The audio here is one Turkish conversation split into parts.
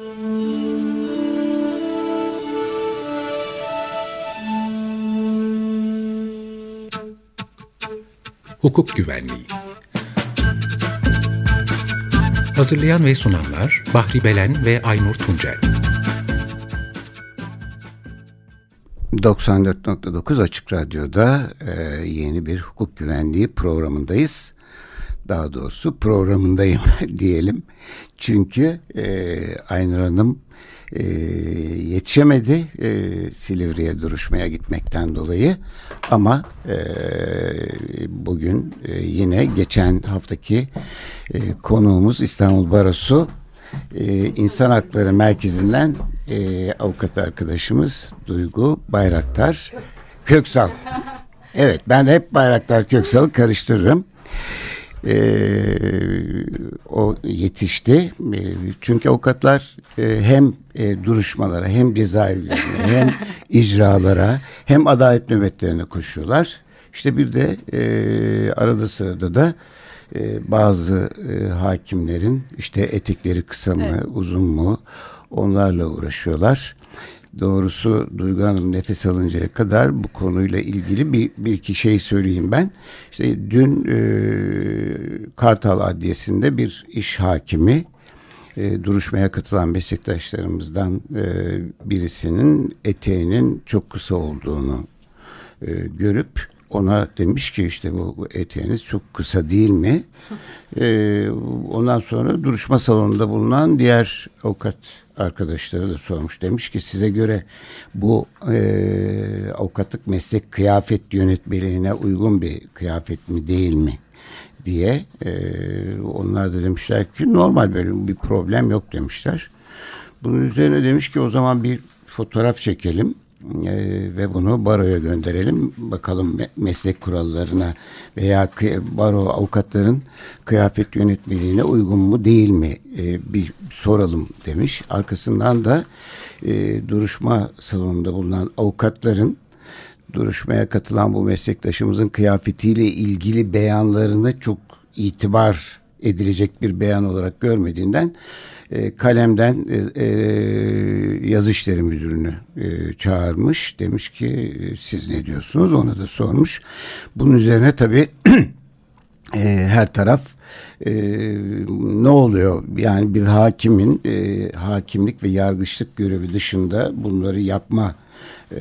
Hukuk Güvenliği Hazırlayan ve sunanlar Bahri Belen ve Aynur Tuncel 94.9 Açık Radyo'da e, yeni bir hukuk güvenliği programındayız. Daha doğrusu programındayım diyelim. Çünkü e, Aynur Hanım e, yetişemedi e, Silivri'ye duruşmaya gitmekten dolayı ama e, bugün e, yine geçen haftaki e, konuğumuz İstanbul Barosu e, İnsan Hakları Merkezi'nden e, avukat arkadaşımız Duygu Bayraktar Köksal. Evet ben hep Bayraktar Köksal'ı karıştırırım e, o yetişti. E, çünkü avukatlar e, hem e, duruşmalara hem cezaevlerine hem icralara hem adalet nöbetlerine koşuyorlar. İşte bir de e, arada sırada da e, bazı e, hakimlerin işte etekleri kısa mı evet. uzun mu onlarla uğraşıyorlar. Doğrusu Duygu Hanım nefes alıncaya kadar bu konuyla ilgili bir, bir iki şey söyleyeyim ben. İşte dün e, Kartal Adliyesi'nde bir iş hakimi e, duruşmaya katılan meslektaşlarımızdan e, birisinin eteğinin çok kısa olduğunu e, görüp ona demiş ki işte bu, eteğiniz çok kısa değil mi? Ee, ondan sonra duruşma salonunda bulunan diğer avukat arkadaşları da sormuş. Demiş ki size göre bu e, avukatlık meslek kıyafet yönetmeliğine uygun bir kıyafet mi değil mi? diye e, onlar da demişler ki normal böyle bir problem yok demişler. Bunun üzerine demiş ki o zaman bir fotoğraf çekelim e, ve bunu baroya gönderelim. Bakalım me meslek kurallarına veya baro avukatların kıyafet yönetmeliğine uygun mu değil mi e, bir soralım demiş. Arkasından da e, duruşma salonunda bulunan avukatların duruşmaya katılan bu meslektaşımızın kıyafetiyle ilgili beyanlarını çok itibar edilecek bir beyan olarak görmediğinden e, kalemden e, e, yazı müdürünü e, çağırmış. Demiş ki e, siz ne diyorsunuz? Ona da sormuş. Bunun üzerine tabii e, her taraf e, ne oluyor? Yani bir hakimin e, hakimlik ve yargıçlık görevi dışında bunları yapma e,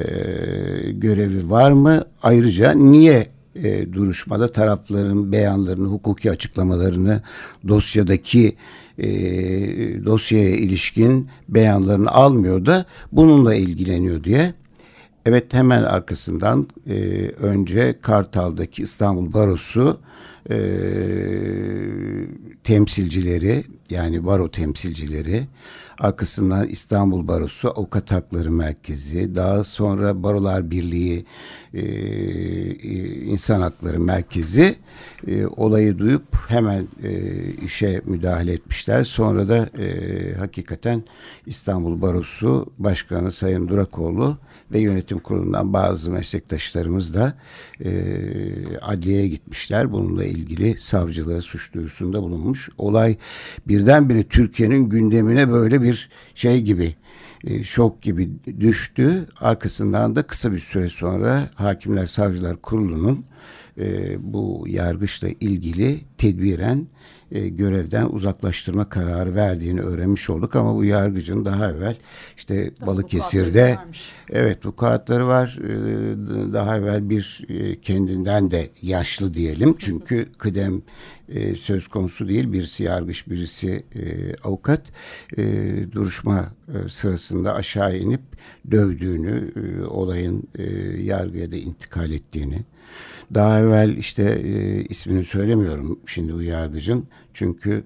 görevi var mı? Ayrıca niye e, duruşmada tarafların beyanlarını, hukuki açıklamalarını, dosyadaki e, dosyaya ilişkin beyanlarını almıyor da bununla ilgileniyor diye. Evet hemen arkasından e, önce Kartal'daki İstanbul Barosu e, temsilcileri yani baro temsilcileri arkasından İstanbul Barosu Avukat Hakları Merkezi daha sonra Barolar Birliği e, İnsan Hakları Merkezi e, olayı duyup hemen e, işe müdahale etmişler. Sonra da e, hakikaten İstanbul Barosu Başkanı Sayın Durakoğlu ve yönetim kurulundan bazı meslektaşlarımız da e, adliyeye gitmişler. Bununla ilgili savcılığa suç duyurusunda bulunmuş. Olay birdenbire Türkiye'nin gündemine böyle bir şey gibi e, şok gibi düştü. Arkasından da kısa bir süre sonra Hakimler Savcılar Kurulu'nun e, bu yargıçla ilgili tedbiren e, görevden uzaklaştırma kararı verdiğini öğrenmiş olduk. Ama bu yargıcın daha evvel işte daha Balıkesir'de evet bu kağıtları var. E, daha evvel bir e, kendinden de yaşlı diyelim. Çünkü kıdem e, söz konusu değil birisi yargıç birisi e, avukat e, duruşma e, sırasında aşağı inip dövdüğünü e, olayın e, yargıya da intikal ettiğini daha evvel işte e, ismini söylemiyorum şimdi bu yargıcın. Çünkü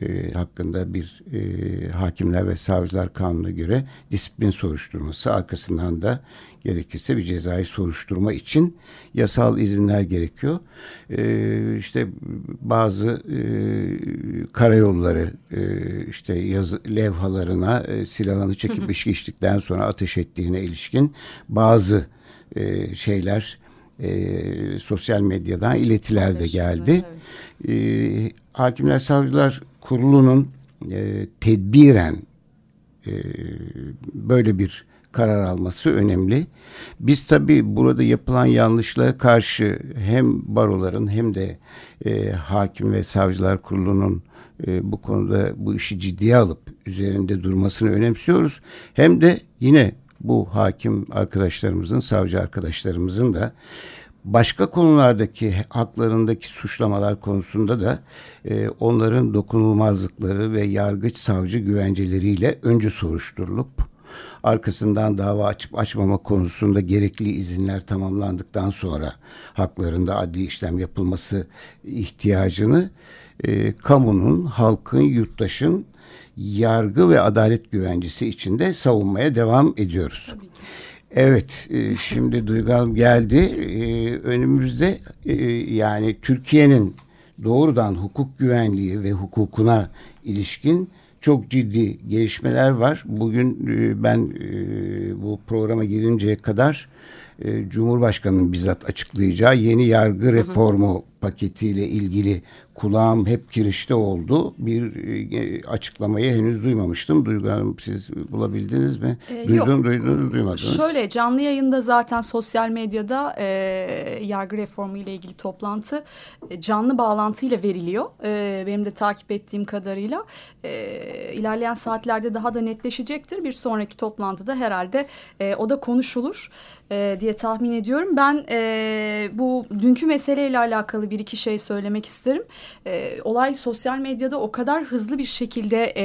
e, hakkında bir e, hakimler ve savcılar kanuna göre disiplin soruşturması arkasından da gerekirse bir cezai soruşturma için yasal izinler gerekiyor. E, işte bazı e, karayolları e, işte yazı, levhalarına e, silahını çekip iş geçtikten sonra ateş ettiğine ilişkin bazı e, şeyler e, sosyal medyadan iletiler de geldi. E, Hakimler Savcılar Kurulu'nun e, tedbiren e, böyle bir karar alması önemli. Biz tabii burada yapılan yanlışlara karşı hem baroların hem de e, hakim ve savcılar kurulunun e, bu konuda bu işi ciddiye alıp üzerinde durmasını önemsiyoruz. Hem de yine bu hakim arkadaşlarımızın, savcı arkadaşlarımızın da başka konulardaki haklarındaki suçlamalar konusunda da e, onların dokunulmazlıkları ve yargıç savcı güvenceleriyle önce soruşturulup arkasından dava açıp açmama konusunda gerekli izinler tamamlandıktan sonra haklarında adli işlem yapılması ihtiyacını e, kamunun, halkın, yurttaşın yargı ve adalet güvencesi içinde savunmaya devam ediyoruz. Evet, e, şimdi Duygu geldi. E, önümüzde e, yani Türkiye'nin doğrudan hukuk güvenliği ve hukukuna ilişkin çok ciddi gelişmeler var. Bugün e, ben e, bu programa girinceye kadar e, Cumhurbaşkanı'nın bizzat açıklayacağı yeni yargı reformu paketiyle ilgili kulağım hep kirişte oldu. Bir e, açıklamayı henüz duymamıştım. Duygu Hanım siz bulabildiniz mi? Ee, Duydum, yok. duydunuz, duymadınız. Şöyle canlı yayında zaten sosyal medyada e, yargı reformu ile ilgili toplantı e, canlı bağlantıyla veriliyor. E, benim de takip ettiğim kadarıyla e, ilerleyen saatlerde daha da netleşecektir. Bir sonraki toplantıda herhalde e, o da konuşulur e, diye tahmin ediyorum. Ben e, bu dünkü meseleyle alakalı bir iki şey söylemek isterim. E, olay sosyal medyada o kadar hızlı bir şekilde e,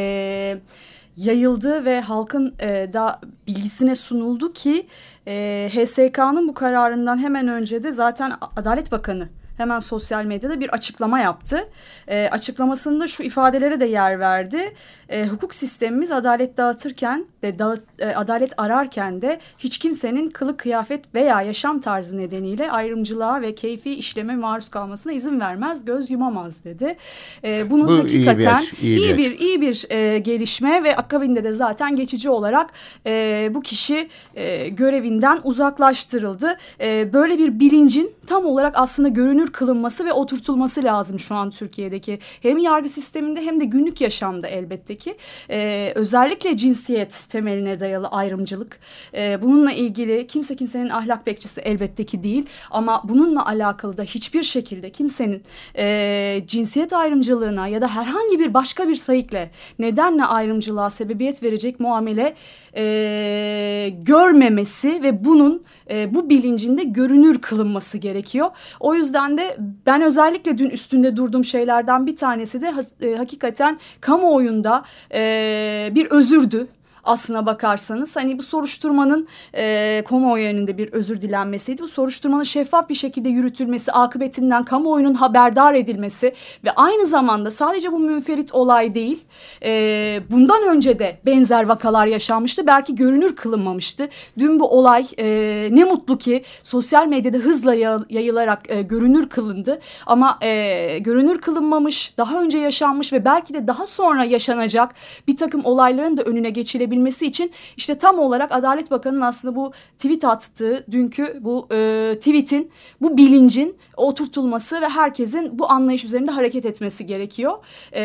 yayıldı ve halkın e, da bilgisine sunuldu ki e, HSK'nın bu kararından hemen önce de zaten Adalet Bakanı hemen sosyal medyada bir açıklama yaptı. E, açıklamasında şu ifadelere de yer verdi. E, hukuk sistemimiz adalet dağıtırken de dağıt, e, adalet ararken de hiç kimsenin kılık kıyafet veya yaşam tarzı nedeniyle ayrımcılığa ve keyfi işleme maruz kalmasına izin vermez, göz yumamaz dedi. E, bunun Bu hakikaten iyi bir, iyi iyi bir- bir iyi bir e, gelişme ve akabinde de zaten geçici olarak e, bu kişi e, görevinden uzaklaştırıldı. E, böyle bir bilincin tam olarak aslında görünür kılınması ve oturtulması lazım şu an Türkiye'deki hem yargı sisteminde hem de günlük yaşamda elbette ki. E, özellikle cinsiyet temeline dayalı ayrımcılık. E, bununla ilgili kimse kimsenin ahlak bekçisi elbette ki değil ama bununla alakalı da hiçbir şekilde kimsenin e, cinsiyet ayrımcılığına ya da herhangi bir başka bir sayıkla nedenle ayrımcılığa sebebiyet verecek muamele e, görmemesi ve bunun e, bu bilincinde görünür kılınması gerekiyor. O yüzden de ben özellikle dün üstünde durduğum şeylerden bir tanesi de e, hakikaten kamuoyunda e, bir özürdü aslına bakarsanız hani bu soruşturmanın e, kamuoyu önünde bir özür dilenmesiydi. Bu soruşturmanın şeffaf bir şekilde yürütülmesi, akıbetinden kamuoyunun haberdar edilmesi ve aynı zamanda sadece bu münferit olay değil, e, bundan önce de benzer vakalar yaşanmıştı. Belki görünür kılınmamıştı. Dün bu olay e, ne mutlu ki sosyal medyada hızla ya- yayılarak e, görünür kılındı. Ama e, görünür kılınmamış, daha önce yaşanmış ve belki de daha sonra yaşanacak bir takım olayların da önüne geçilebilmesi için işte tam olarak Adalet Bakanı'nın aslında bu tweet attığı dünkü bu e, tweetin, bu bilincin oturtulması ve herkesin bu anlayış üzerinde hareket etmesi gerekiyor. E,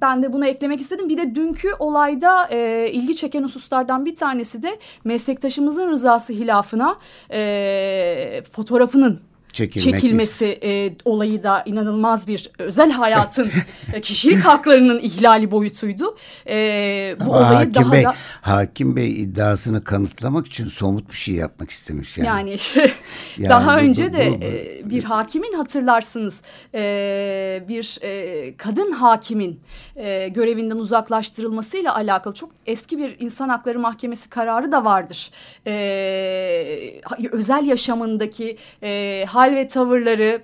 ben de bunu eklemek istedim. Bir de dünkü olayda e, ilgi çeken hususlardan bir tanesi de meslektaşımızın rızası hilafına e, fotoğrafının Çekilmek çekilmesi e, olayı da inanılmaz bir özel hayatın e, kişilik haklarının ihlali boyutuydu. E, bu Ama olayı Hakim daha Bey, da Hakim Bey iddiasını kanıtlamak için somut bir şey yapmak istemiş yani. yani, Yani daha bu- önce bu- de bu- e, bir hakimin hatırlarsınız e, bir e, kadın hakimin e, görevinden uzaklaştırılmasıyla alakalı çok eski bir insan hakları mahkemesi kararı da vardır. E, özel yaşamındaki e, hal ve tavırları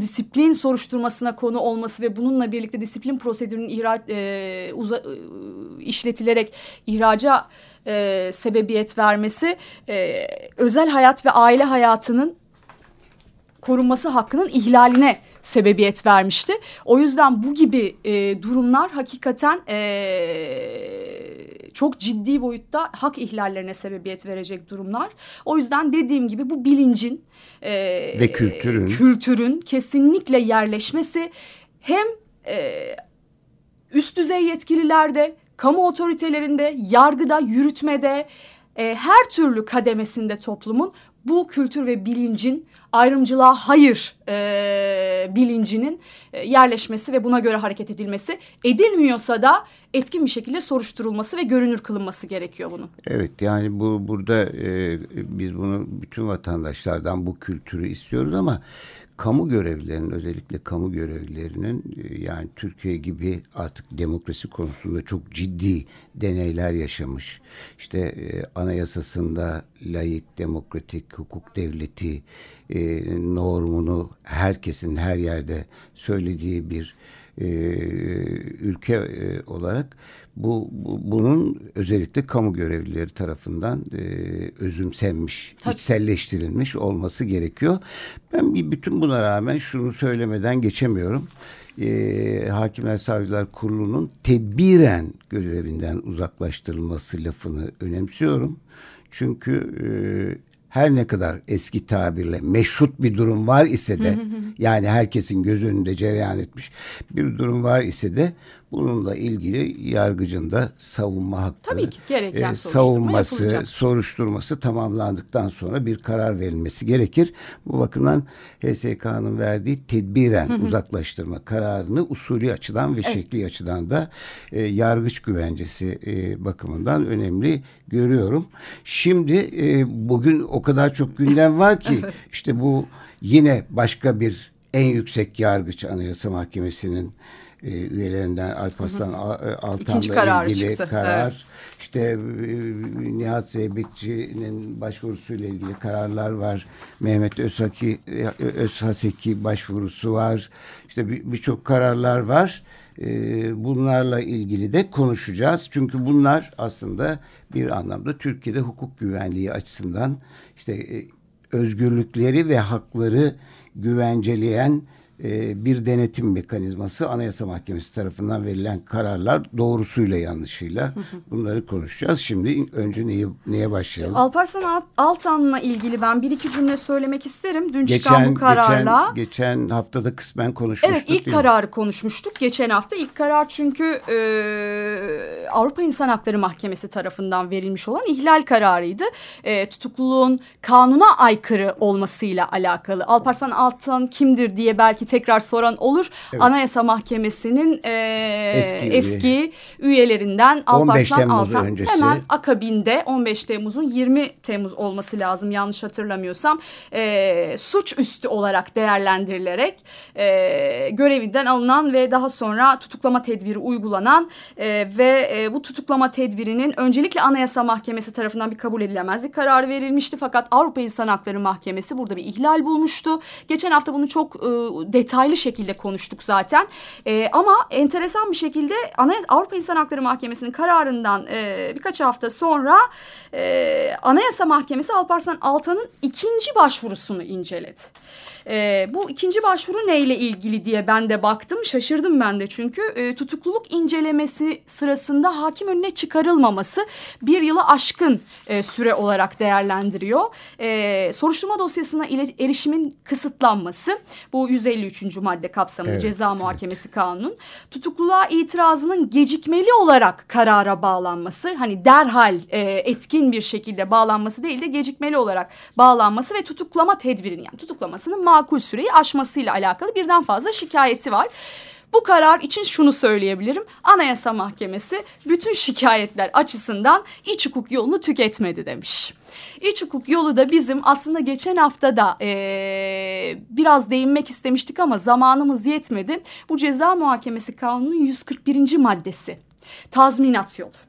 disiplin soruşturmasına konu olması ve bununla birlikte disiplin prosedürünün ihraç, e, uza, e, işletilerek ihraca e, sebebiyet vermesi e, özel hayat ve aile hayatının korunması hakkının ihlaline sebebiyet vermişti. O yüzden bu gibi e, durumlar hakikaten e, çok ciddi boyutta hak ihlallerine sebebiyet verecek durumlar. O yüzden dediğim gibi bu bilincin e, Ve kültürün. kültürün kesinlikle yerleşmesi hem e, üst düzey yetkililerde kamu otoritelerinde, yargıda, yürütmede, e, her türlü kademesinde toplumun bu kültür ve bilincin ayrımcılığa hayır e, bilincinin e, yerleşmesi ve buna göre hareket edilmesi edilmiyorsa da etkin bir şekilde soruşturulması ve görünür kılınması gerekiyor bunun. Evet yani bu burada e, biz bunu bütün vatandaşlardan bu kültürü istiyoruz ama kamu görevlilerinin özellikle kamu görevlilerinin e, yani Türkiye gibi artık demokrasi konusunda çok ciddi deneyler yaşamış. İşte e, anayasasında layık, demokratik, hukuk devleti e, normunu herkesin her yerde söylediği bir e, ülke e, olarak bu, bu bunun özellikle kamu görevlileri tarafından e, özümsenmiş, Tabii. içselleştirilmiş olması gerekiyor. Ben bir bütün buna rağmen şunu söylemeden geçemiyorum. E, Hakimler Savcılar Kurulu'nun tedbiren görevinden uzaklaştırılması lafını önemsiyorum. Çünkü e, her ne kadar eski tabirle meşrut bir durum var ise de yani herkesin göz önünde cereyan etmiş bir durum var ise de bununla ilgili yargıcın da savunma hakkı Tabii ki gereken e, savunması, yapılacak. soruşturması tamamlandıktan sonra bir karar verilmesi gerekir. Bu bakımdan HSK'nın verdiği tedbiren uzaklaştırma kararını usulü açıdan ve evet. şekli açıdan da e, yargıç güvencesi e, bakımından önemli görüyorum. Şimdi e, bugün o kadar çok gündem var ki evet. işte bu yine başka bir en yüksek yargıç Anayasa Mahkemesi'nin e, üyelerinden Alparslan e, Altan'la ilgili çıktı. karar. Evet. İşte e, Nihat Zeybekçi'nin başvurusuyla ilgili kararlar var. Mehmet Özhaki, e, Özhaseki başvurusu var. İşte birçok bir kararlar var. E, bunlarla ilgili de konuşacağız. Çünkü bunlar aslında bir anlamda Türkiye'de hukuk güvenliği açısından işte e, özgürlükleri ve hakları güvenceleyen e, bir denetim mekanizması Anayasa Mahkemesi tarafından verilen kararlar doğrusuyla yanlışıyla bunları konuşacağız. Şimdi önce neye, neye başlayalım? Alparslan Altan'la ilgili ben bir iki cümle söylemek isterim. Dün geçen, çıkan bu kararla. Geçen, geçen haftada kısmen konuşmuştuk. Evet ilk kararı konuşmuştuk. Geçen hafta ilk karar çünkü e, Avrupa İnsan Hakları Mahkemesi tarafından verilmiş olan ihlal kararıydı. E, tutukluluğun kanuna aykırı olmasıyla alakalı. Alparslan Altan kimdir diye belki tekrar soran olur. Evet. Anayasa Mahkemesi'nin e, eski, eski üyelerinden Alparslan Altan öncesi. hemen akabinde 15 Temmuz'un 20 Temmuz olması lazım yanlış hatırlamıyorsam e, suç üstü olarak değerlendirilerek e, görevinden alınan ve daha sonra tutuklama tedbiri uygulanan e, ve e, bu tutuklama tedbirinin öncelikle Anayasa Mahkemesi tarafından bir kabul edilemezlik kararı verilmişti fakat Avrupa İnsan Hakları Mahkemesi burada bir ihlal bulmuştu. Geçen hafta bunu çok e, detaylı şekilde konuştuk zaten. E, ama enteresan bir şekilde Anayasa, Avrupa İnsan Hakları Mahkemesi'nin kararından e, birkaç hafta sonra e, Anayasa Mahkemesi Alparslan Altan'ın ikinci başvurusunu inceledi. E, bu ikinci başvuru neyle ilgili diye ben de baktım. Şaşırdım ben de çünkü e, tutukluluk incelemesi sırasında hakim önüne çıkarılmaması bir yılı aşkın e, süre olarak değerlendiriyor. E, soruşturma dosyasına erişimin kısıtlanması bu 153. madde kapsamında evet. ceza muhakemesi kanunun tutukluluğa itirazının gecikmeli olarak karara bağlanması hani derhal e, etkin bir şekilde bağlanması değil de gecikmeli olarak bağlanması ve tutuklama tedbirini yani tutuklamasının makul süreyi aşmasıyla alakalı birden fazla şikayeti var. Bu karar için şunu söyleyebilirim. Anayasa Mahkemesi bütün şikayetler açısından iç hukuk yolunu tüketmedi demiş. İç hukuk yolu da bizim aslında geçen hafta da ee, biraz değinmek istemiştik ama zamanımız yetmedi. Bu ceza muhakemesi kanunun 141. maddesi tazminat yolu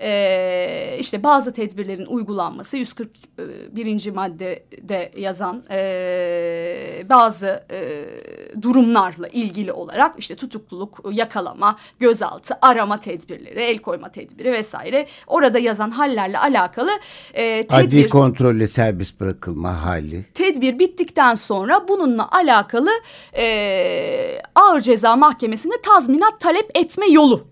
e, işte bazı tedbirlerin uygulanması 141. maddede yazan e, bazı e, durumlarla ilgili olarak işte tutukluluk, yakalama, gözaltı, arama tedbirleri, el koyma tedbiri vesaire orada yazan hallerle alakalı e, tedbir. Adli kontrolle serbest bırakılma hali. Tedbir bittikten sonra bununla alakalı e, ağır ceza mahkemesinde tazminat talep etme yolu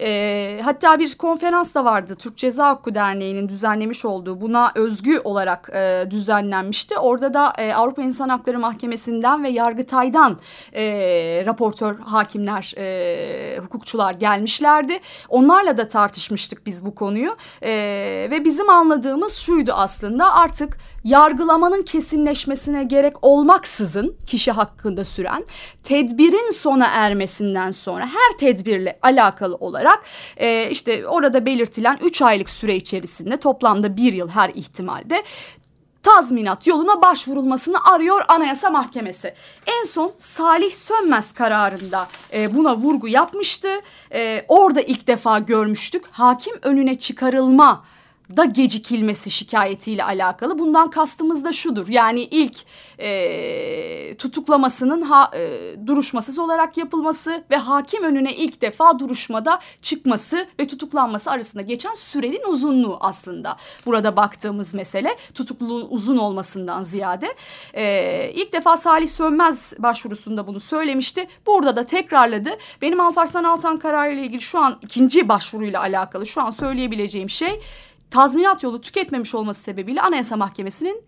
E, hatta bir konferans da vardı Türk Ceza Hukuku Derneği'nin düzenlemiş olduğu buna özgü olarak e, düzenlenmişti. Orada da e, Avrupa İnsan Hakları Mahkemesi'nden ve Yargıtay'dan e, raportör hakimler, e, hukukçular gelmişlerdi. Onlarla da tartışmıştık biz bu konuyu e, ve bizim anladığımız şuydu aslında artık yargılamanın kesinleşmesine gerek olmaksızın kişi hakkında süren tedbirin sona ermesinden sonra her tedbirle alakalı olarak e, işte orada belirtilen üç aylık süre içerisinde toplamda bir yıl her ihtimalde tazminat yoluna başvurulmasını arıyor Anayasa Mahkemesi. En son Salih Sönmez kararında e, buna vurgu yapmıştı. E, orada ilk defa görmüştük hakim önüne çıkarılma da gecikilmesi şikayetiyle alakalı. Bundan kastımız da şudur. Yani ilk e, tutuklamasının ha, e, duruşmasız olarak yapılması ve hakim önüne ilk defa duruşmada çıkması ve tutuklanması arasında geçen sürenin uzunluğu aslında. Burada baktığımız mesele tutukluluğun uzun olmasından ziyade. E, ilk defa Salih Sönmez başvurusunda bunu söylemişti. Burada da tekrarladı. Benim Alparslan Altan kararıyla ilgili şu an ikinci başvuruyla alakalı şu an söyleyebileceğim şey tazminat yolu tüketmemiş olması sebebiyle Anayasa Mahkemesi'nin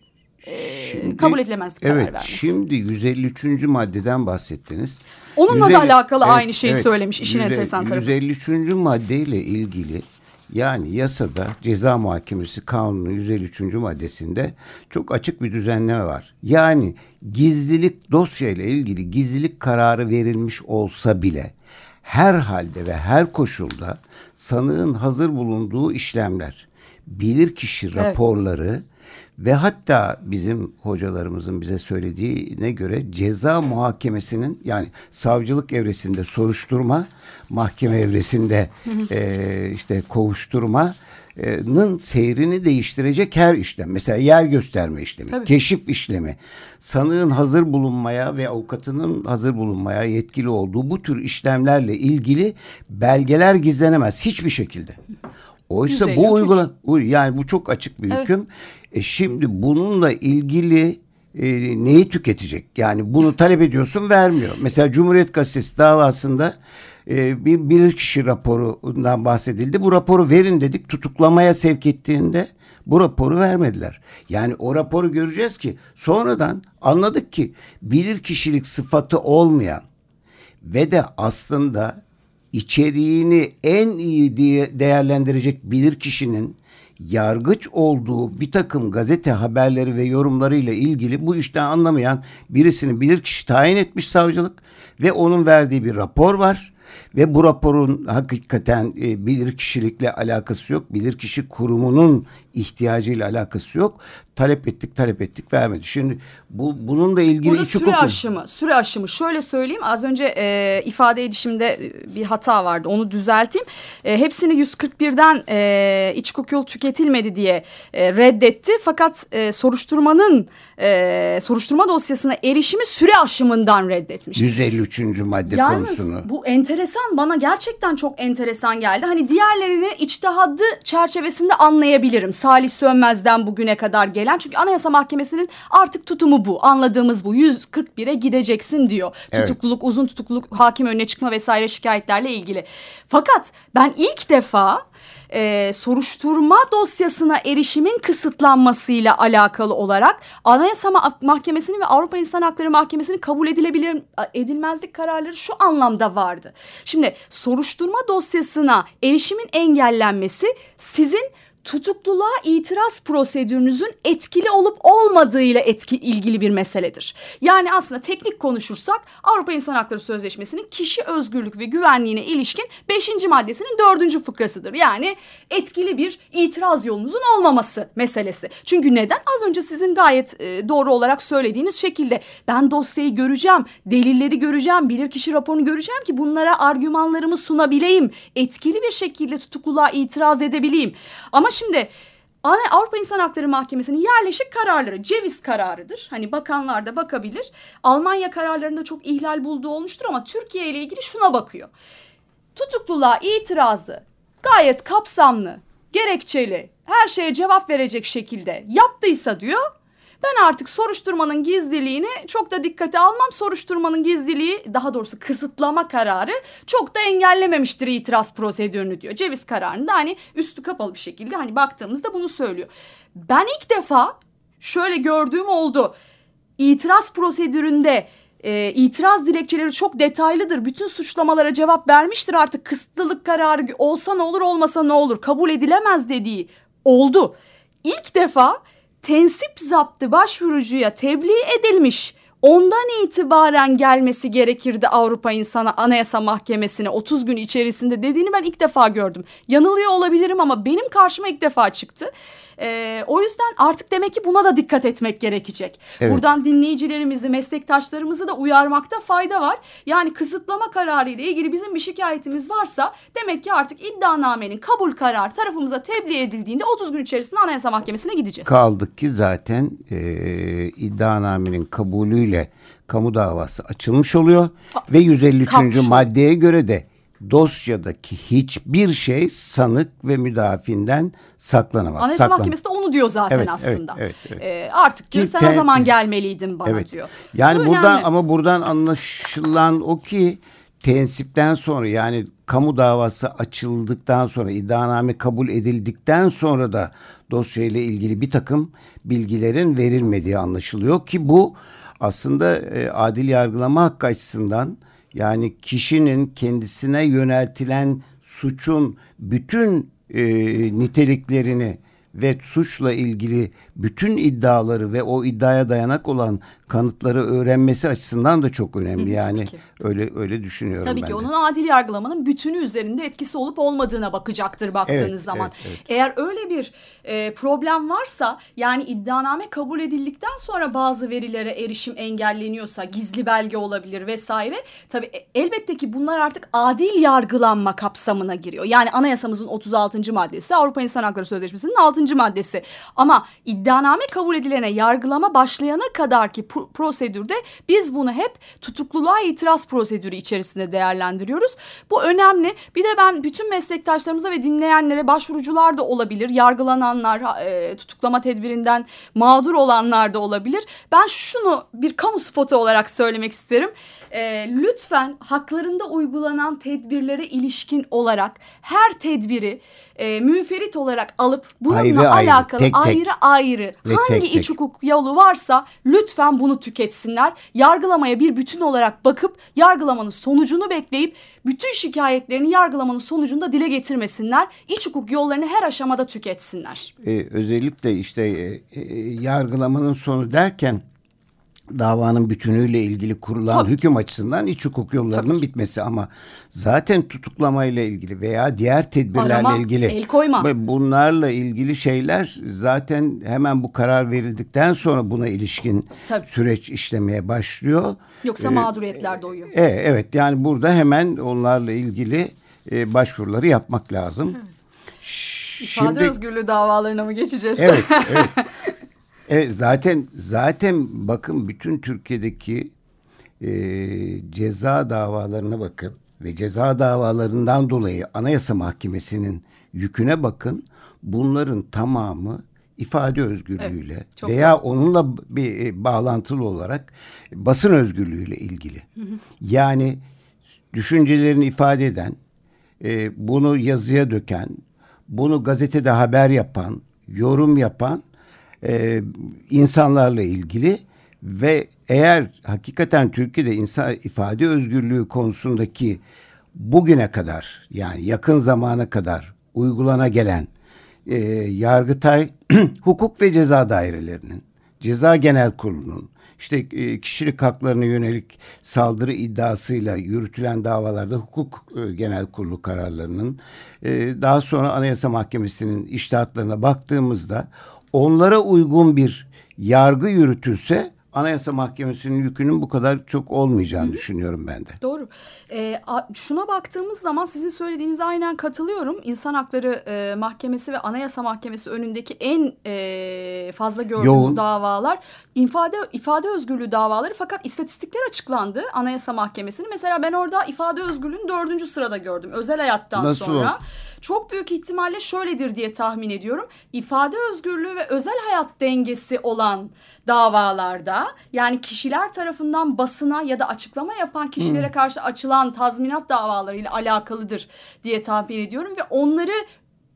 e, kabul edilemezlik evet, karar vermesi. Şimdi 153. maddeden bahsettiniz. Onunla 150, da alakalı evet, aynı şeyi evet, söylemiş işin 100, enteresan tarafı. 153. maddeyle ilgili yani yasada ceza muhakemesi kanunu 153. maddesinde çok açık bir düzenleme var. Yani gizlilik dosyayla ilgili gizlilik kararı verilmiş olsa bile her halde ve her koşulda sanığın hazır bulunduğu işlemler, bilirkişi raporları ve hatta bizim hocalarımızın bize söylediğine göre ceza muhakemesinin yani savcılık evresinde soruşturma, mahkeme evresinde e, işte kovuşturmanın seyrini değiştirecek her işlem. Mesela yer gösterme işlemi, Tabii. keşif işlemi, sanığın hazır bulunmaya ve avukatının hazır bulunmaya yetkili olduğu bu tür işlemlerle ilgili belgeler gizlenemez hiçbir şekilde. Oysa 153. bu uygula yani bu çok açık bir Evet. hüküm. E şimdi bununla ilgili e, neyi tüketecek? Yani bunu talep ediyorsun vermiyor. Mesela Cumhuriyet Gazetesi davasında e, bir bilirkişi raporundan bahsedildi. Bu raporu verin dedik. Tutuklamaya sevk ettiğinde bu raporu vermediler. Yani o raporu göreceğiz ki sonradan anladık ki bilirkişilik sıfatı olmayan ve de aslında içeriğini en iyi diye değerlendirecek bilir kişinin yargıç olduğu bir takım gazete haberleri ve yorumlarıyla ilgili bu işten anlamayan birisini bilirkişi tayin etmiş savcılık ve onun verdiği bir rapor var ve bu raporun hakikaten e, bilirkişilikle alakası yok. Bilirkişi kurumunun ihtiyacıyla alakası yok. Talep ettik, talep ettik, vermedi. Şimdi bu bununla ilgili Burada iç süre hukuku- aşımı, süre aşımı. Şöyle söyleyeyim az önce e, ifade edişimde e, bir hata vardı onu düzelteyim. E, hepsini 141'den e, iç hukuk tüketilmedi diye e, reddetti. Fakat e, soruşturmanın e, soruşturma dosyasına erişimi süre aşımından reddetmiş. 153. madde Yalnız konusunu. bu enteresan bana gerçekten çok enteresan geldi. Hani diğerlerini içtihadı çerçevesinde anlayabilirim. Salih Sönmez'den bugüne kadar gelen. Çünkü Anayasa Mahkemesi'nin artık tutumu bu. Anladığımız bu. 141'e gideceksin diyor. Evet. Tutukluluk, uzun tutukluluk, hakim önüne çıkma vesaire şikayetlerle ilgili. Fakat ben ilk defa e, soruşturma dosyasına erişimin kısıtlanmasıyla alakalı olarak Anayasa Ma- Mahkemesi'nin ve Avrupa İnsan Hakları Mahkemesi'nin kabul edilebilir edilmezlik kararları şu anlamda vardı. Şimdi soruşturma dosyasına erişimin engellenmesi sizin tutukluluğa itiraz prosedürünüzün etkili olup olmadığıyla etki, ilgili bir meseledir. Yani aslında teknik konuşursak Avrupa İnsan Hakları Sözleşmesi'nin kişi özgürlük ve güvenliğine ilişkin 5. maddesinin 4. fıkrasıdır. Yani etkili bir itiraz yolunuzun olmaması meselesi. Çünkü neden? Az önce sizin gayet e, doğru olarak söylediğiniz şekilde ben dosyayı göreceğim, delilleri göreceğim, bilirkişi raporunu göreceğim ki bunlara argümanlarımı sunabileyim. Etkili bir şekilde tutukluluğa itiraz edebileyim. Ama şimdi Ana- Avrupa İnsan Hakları Mahkemesi'nin yerleşik kararları ceviz kararıdır. Hani bakanlar da bakabilir. Almanya kararlarında çok ihlal bulduğu olmuştur ama Türkiye ile ilgili şuna bakıyor. Tutukluluğa itirazı gayet kapsamlı, gerekçeli, her şeye cevap verecek şekilde yaptıysa diyor Ben artık soruşturmanın gizliliğini çok da dikkate almam. Soruşturmanın gizliliği daha doğrusu kısıtlama kararı çok da engellememiştir itiraz prosedürünü diyor. Ceviz kararında hani üstü kapalı bir şekilde hani baktığımızda bunu söylüyor. Ben ilk defa şöyle gördüğüm oldu. İtiraz prosedüründe e, itiraz dilekçeleri çok detaylıdır. Bütün suçlamalara cevap vermiştir artık. Kısıtlılık kararı olsa ne olur olmasa ne olur kabul edilemez dediği oldu. İlk defa tensip zaptı başvurucuya tebliğ edilmiş ondan itibaren gelmesi gerekirdi Avrupa İnsanı Anayasa Mahkemesi'ne 30 gün içerisinde dediğini ben ilk defa gördüm. Yanılıyor olabilirim ama benim karşıma ilk defa çıktı. Ee, o yüzden artık demek ki buna da dikkat etmek gerekecek. Evet. Buradan dinleyicilerimizi, meslektaşlarımızı da uyarmakta fayda var. Yani kısıtlama kararı ile ilgili bizim bir şikayetimiz varsa demek ki artık iddianamenin kabul kararı tarafımıza tebliğ edildiğinde 30 gün içerisinde Anayasa Mahkemesi'ne gideceğiz. Kaldık ki zaten e, iddianamenin kabulüyle kamu davası açılmış oluyor ha, ve 153. Kalkmış. maddeye göre de dosyadaki hiçbir şey sanık ve müdafinden saklanamaz. Anayasa Saklan Mahkemesi de onu diyor zaten evet, aslında. Evet, evet, evet. Ee, artık diyor ki, sen o zaman gelmeliydin bana evet. diyor. Yani Bu buradan önemli. ama buradan anlaşılan o ki tensipten sonra yani kamu davası açıldıktan sonra iddianame kabul edildikten sonra da dosyayla ilgili bir takım bilgilerin verilmediği anlaşılıyor ki bu aslında e, adil yargılama hakkı açısından yani kişinin kendisine yöneltilen suçun bütün e, niteliklerini ve suçla ilgili bütün iddiaları ve o iddiaya dayanak olan kanıtları öğrenmesi açısından da çok önemli. Yani öyle öyle düşünüyorum Tabii ben ki de. onun adil yargılamanın bütünü üzerinde etkisi olup olmadığına bakacaktır baktığınız evet, zaman. Evet, evet. Eğer öyle bir e, problem varsa yani iddianame kabul edildikten sonra bazı verilere erişim engelleniyorsa gizli belge olabilir vesaire. Tabii e, elbette ki bunlar artık adil yargılanma kapsamına giriyor. Yani anayasamızın 36. maddesi Avrupa İnsan Hakları Sözleşmesi'nin 6. maddesi. Ama iddianame kabul edilene yargılama başlayana kadar ki prosedürde biz bunu hep tutukluluğa itiraz prosedürü içerisinde değerlendiriyoruz. Bu önemli. Bir de ben bütün meslektaşlarımıza ve dinleyenlere başvurucular da olabilir, yargılananlar, e, tutuklama tedbirinden mağdur olanlar da olabilir. Ben şunu bir kamu spotu olarak söylemek isterim. E, lütfen haklarında uygulanan tedbirlere ilişkin olarak her tedbiri e, müferit olarak alıp bununla ayrı, alakalı ayrı, tek, ayrı tek. ayrı hangi tek, iç tek. hukuk yolu varsa lütfen bunu tüketsinler. Yargılamaya bir bütün olarak bakıp yargılamanın sonucunu bekleyip bütün şikayetlerini yargılamanın sonucunda dile getirmesinler. İç hukuk yollarını her aşamada tüketsinler. Ee, özellikle işte e, e, yargılamanın sonu derken davanın bütünüyle ilgili kurulan Tabii. hüküm açısından iç hukuk yollarının Tabii. bitmesi ama zaten tutuklamayla ilgili veya diğer tedbirlerle Arama, ilgili el koyma. bunlarla ilgili şeyler zaten hemen bu karar verildikten sonra buna ilişkin Tabii. süreç işlemeye başlıyor. Yoksa ee, mağduriyetler doğuyor. E, evet yani burada hemen onlarla ilgili e, başvuruları yapmak lazım. Şimdi, İfade özgürlüğü davalarına mı geçeceğiz? Evet, evet. Evet zaten zaten bakın bütün Türkiye'deki e, ceza davalarına bakın ve ceza davalarından dolayı Anayasa Mahkemesi'nin yüküne bakın. Bunların tamamı ifade özgürlüğüyle evet, veya doğru. onunla bir e, bağlantılı olarak basın özgürlüğüyle ilgili. Hı hı. Yani düşüncelerini ifade eden, e, bunu yazıya döken, bunu gazetede haber yapan, yorum yapan e, insanlarla ilgili ve eğer hakikaten Türkiye'de insan ifade özgürlüğü konusundaki bugüne kadar yani yakın zamana kadar uygulana gelen e, Yargıtay hukuk ve ceza dairelerinin, ceza genel kurulunun, işte e, kişilik haklarına yönelik saldırı iddiasıyla yürütülen davalarda hukuk e, genel kurulu kararlarının e, daha sonra Anayasa Mahkemesi'nin iştahatlarına baktığımızda onlara uygun bir yargı yürütülse Anayasa Mahkemesi'nin yükünün bu kadar çok olmayacağını düşünüyorum ben de. Doğru. Ee, şuna baktığımız zaman sizin söylediğinize aynen katılıyorum. İnsan Hakları e, Mahkemesi ve Anayasa Mahkemesi önündeki en e, fazla gördüğümüz Yoğun. davalar ifade ifade özgürlüğü davaları fakat istatistikler açıklandı Anayasa Mahkemesi'nin. Mesela ben orada ifade özgürlüğünü dördüncü sırada gördüm. Özel hayattan Nasıl sonra. O? çok büyük ihtimalle şöyledir diye tahmin ediyorum. İfade özgürlüğü ve özel hayat dengesi olan davalarda yani kişiler tarafından basına ya da açıklama yapan kişilere hmm. karşı açılan tazminat davalarıyla alakalıdır diye tahmin ediyorum ve onları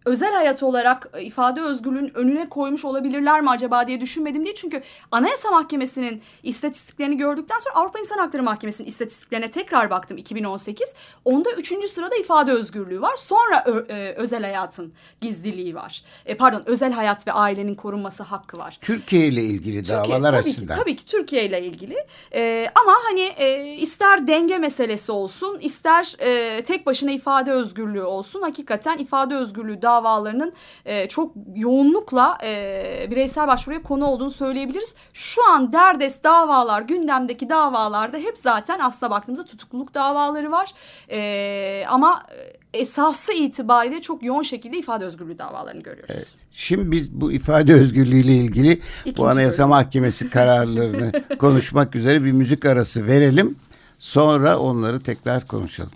özel hayat olarak e, ifade özgürlüğünün önüne koymuş olabilirler mi acaba diye düşünmedim değil. Çünkü Anayasa Mahkemesi'nin istatistiklerini gördükten sonra Avrupa İnsan Hakları Mahkemesi'nin istatistiklerine tekrar baktım 2018. Onda üçüncü sırada ifade özgürlüğü var. Sonra ö, e, özel hayatın gizliliği var. E, pardon özel hayat ve ailenin korunması hakkı var. Türkiye ile ilgili Türkiye, davalar tabii açısından. Ki, tabii ki Türkiye ile ilgili. E, ama hani e, ister denge meselesi olsun ister e, tek başına ifade özgürlüğü olsun. Hakikaten ifade özgürlüğü daha davalarının e, çok yoğunlukla e, bireysel başvuruya konu olduğunu söyleyebiliriz. Şu an derdest davalar gündemdeki davalarda hep zaten aslına baktığımızda tutukluluk davaları var. E, ama esası itibariyle çok yoğun şekilde ifade özgürlüğü davalarını görüyoruz. Evet. Şimdi biz bu ifade özgürlüğü ile ilgili İkinci bu Anayasa bölüm. Mahkemesi kararlarını konuşmak üzere bir müzik arası verelim. Sonra onları tekrar konuşalım.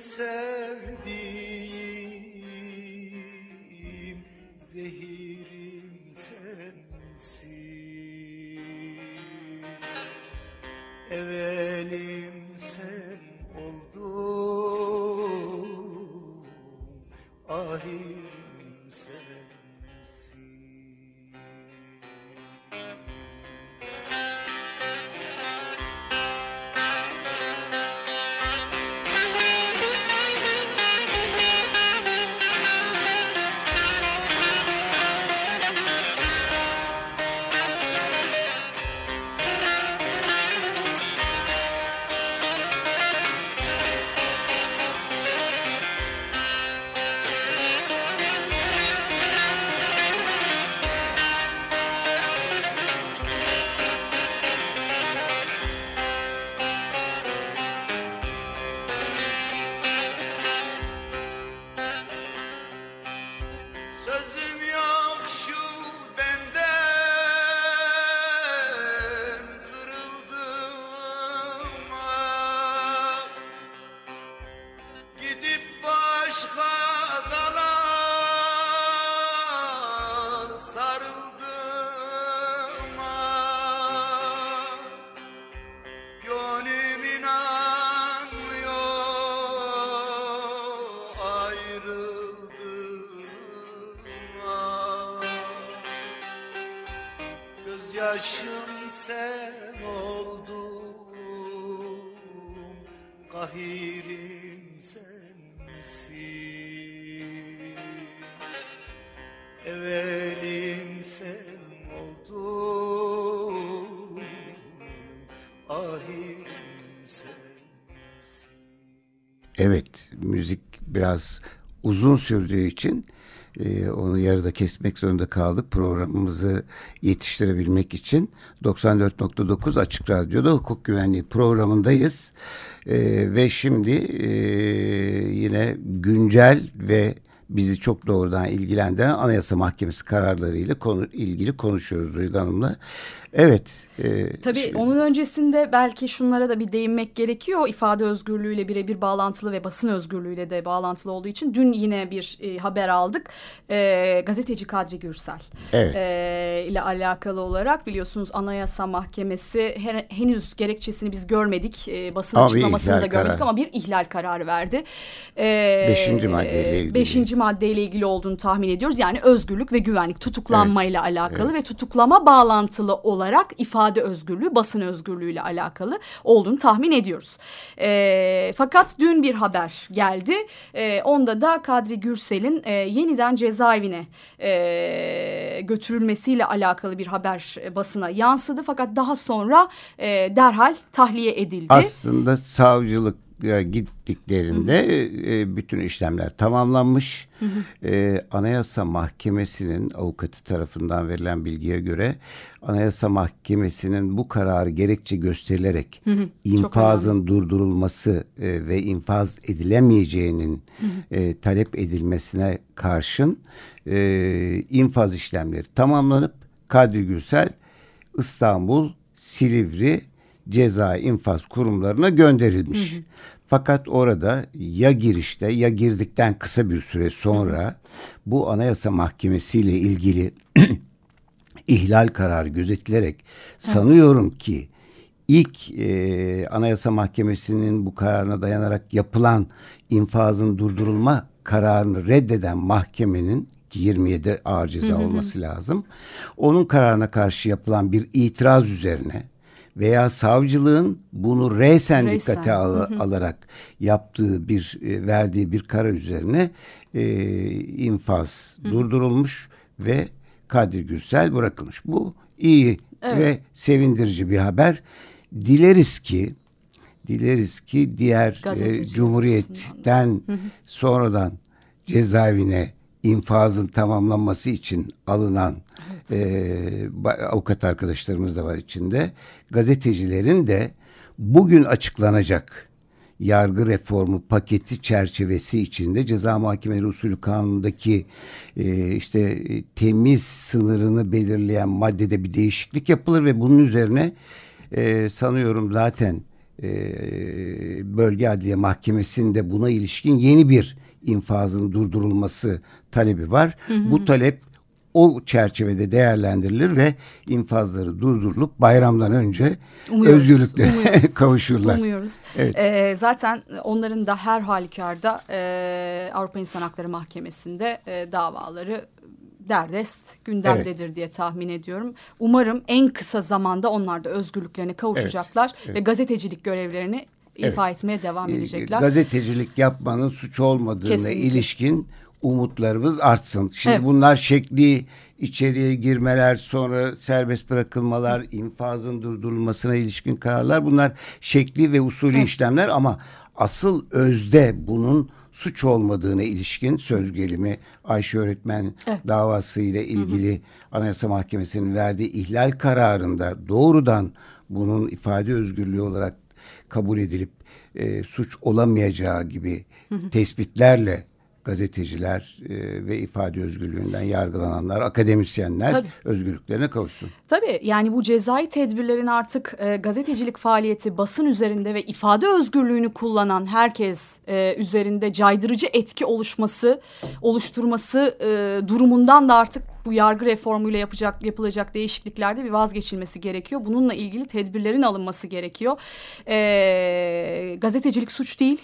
said. Gözyaşım sen oldun Kahirim sensin. Evelim sen oldun Ahirim sensin. Evet, müzik biraz uzun sürdüğü için e, onu yarıda kesmek zorunda kaldık. Programımızı yetiştirebilmek için 94.9 Açık Radyo'da hukuk güvenliği programındayız. E, ve şimdi e, yine güncel ve bizi çok doğrudan ilgilendiren Anayasa Mahkemesi kararlarıyla konu, ilgili konuşuyoruz Duygu Hanım'la. Evet. E, Tabii şimdi- onun öncesinde belki şunlara da bir değinmek gerekiyor. İfade özgürlüğüyle birebir bağlantılı ve basın özgürlüğüyle de bağlantılı olduğu için dün yine bir e, haber aldık. E, gazeteci Kadri Gürsel Evet. e, ile alakalı olarak biliyorsunuz Anayasa Mahkemesi her- henüz gerekçesini biz görmedik. E, basın Ama açıklamasını da görmedik kararı. ama bir ihlal kararı verdi. E, Beşinci maddeyle ilgili. Beşinci maddeyle ilgili olduğunu tahmin ediyoruz. Yani özgürlük ve güvenlik tutuklanmayla alakalı ve tutuklama bağlantılı olarak ifade özgürlüğü, basın özgürlüğüyle alakalı olduğunu tahmin ediyoruz. E, fakat dün bir haber geldi. E, onda da Kadri Gürsel'in e, yeniden cezaevine e, götürülmesiyle alakalı bir haber e, basına yansıdı. Fakat daha sonra e, derhal tahliye edildi. Aslında savcılık gittiklerinde e, bütün işlemler tamamlanmış. E, Anayasa Mahkemesi'nin avukatı tarafından verilen bilgiye göre Anayasa Mahkemesi'nin bu kararı gerekçe gösterilerek infazın durdurulması e, ve infaz edilemeyeceğinin e, talep edilmesine karşın e, infaz işlemleri tamamlanıp Kadri Gürsel İstanbul, Silivri ceza infaz kurumlarına gönderilmiş. Fakat orada ya girişte ya girdikten kısa bir süre sonra bu Anayasa Mahkemesi ile ilgili ihlal kararı gözetilerek sanıyorum ki ilk e, Anayasa Mahkemesi'nin bu kararına dayanarak yapılan infazın durdurulma kararını reddeden mahkemenin ki 27 ağır ceza olması lazım. Onun kararına karşı yapılan bir itiraz üzerine veya savcılığın bunu reysen, Reysen. dikkate al- alarak yaptığı bir e, verdiği bir karar üzerine e, infaz durdurulmuş ve Kadir Gürsel bırakılmış. Bu iyi ve sevindirici bir haber. Dileriz ki dileriz ki diğer e, Cumhuriyet'ten sonradan cezaevine infazın tamamlanması için alınan e, avukat arkadaşlarımız da var içinde. Gazetecilerin de bugün açıklanacak yargı reformu paketi çerçevesi içinde ceza muhakemeleri usulü kanunundaki e, işte e, temiz sınırını belirleyen maddede bir değişiklik yapılır ve bunun üzerine e, sanıyorum zaten e, bölge adliye mahkemesinde buna ilişkin yeni bir infazın durdurulması talebi var. Bu talep o çerçevede değerlendirilir ve infazları durdurulup bayramdan önce Umuyoruz, özgürlüklere umuyoruz. kavuşurlar. Umuyoruz. Evet. Ee, zaten onların da her halükarda e, Avrupa İnsan Hakları Mahkemesi'nde e, davaları derdest gündemdedir diye tahmin ediyorum. Umarım en kısa zamanda onlar da özgürlüklerine kavuşacaklar evet. ve gazetecilik görevlerini ifa etmeye devam Ee, edecekler. Gazetecilik yapmanın suç olmadığına Kesinlikle. ilişkin umutlarımız artsın. Şimdi Evet. bunlar şekli içeriye girmeler, sonra serbest bırakılmalar, infazın durdurulmasına ilişkin kararlar bunlar şekli ve usulü Evet. işlemler ama asıl özde bunun suç olmadığına ilişkin söz gelimi Ayşe öğretmen Evet. davası ile ilgili Anayasa Mahkemesi'nin verdiği ihlal kararında doğrudan bunun ifade özgürlüğü olarak kabul edilip e, suç olamayacağı gibi tespitlerle gazeteciler e, ve ifade özgürlüğünden yargılananlar, akademisyenler Tabii. özgürlüklerine kavuşsun. Tabii yani bu cezai tedbirlerin artık e, gazetecilik faaliyeti basın üzerinde ve ifade özgürlüğünü kullanan herkes e, üzerinde caydırıcı etki oluşması, oluşturması e, durumundan da artık bu yargı reformuyla yapacak yapılacak değişikliklerde bir vazgeçilmesi gerekiyor. Bununla ilgili tedbirlerin alınması gerekiyor. E, gazetecilik suç değil.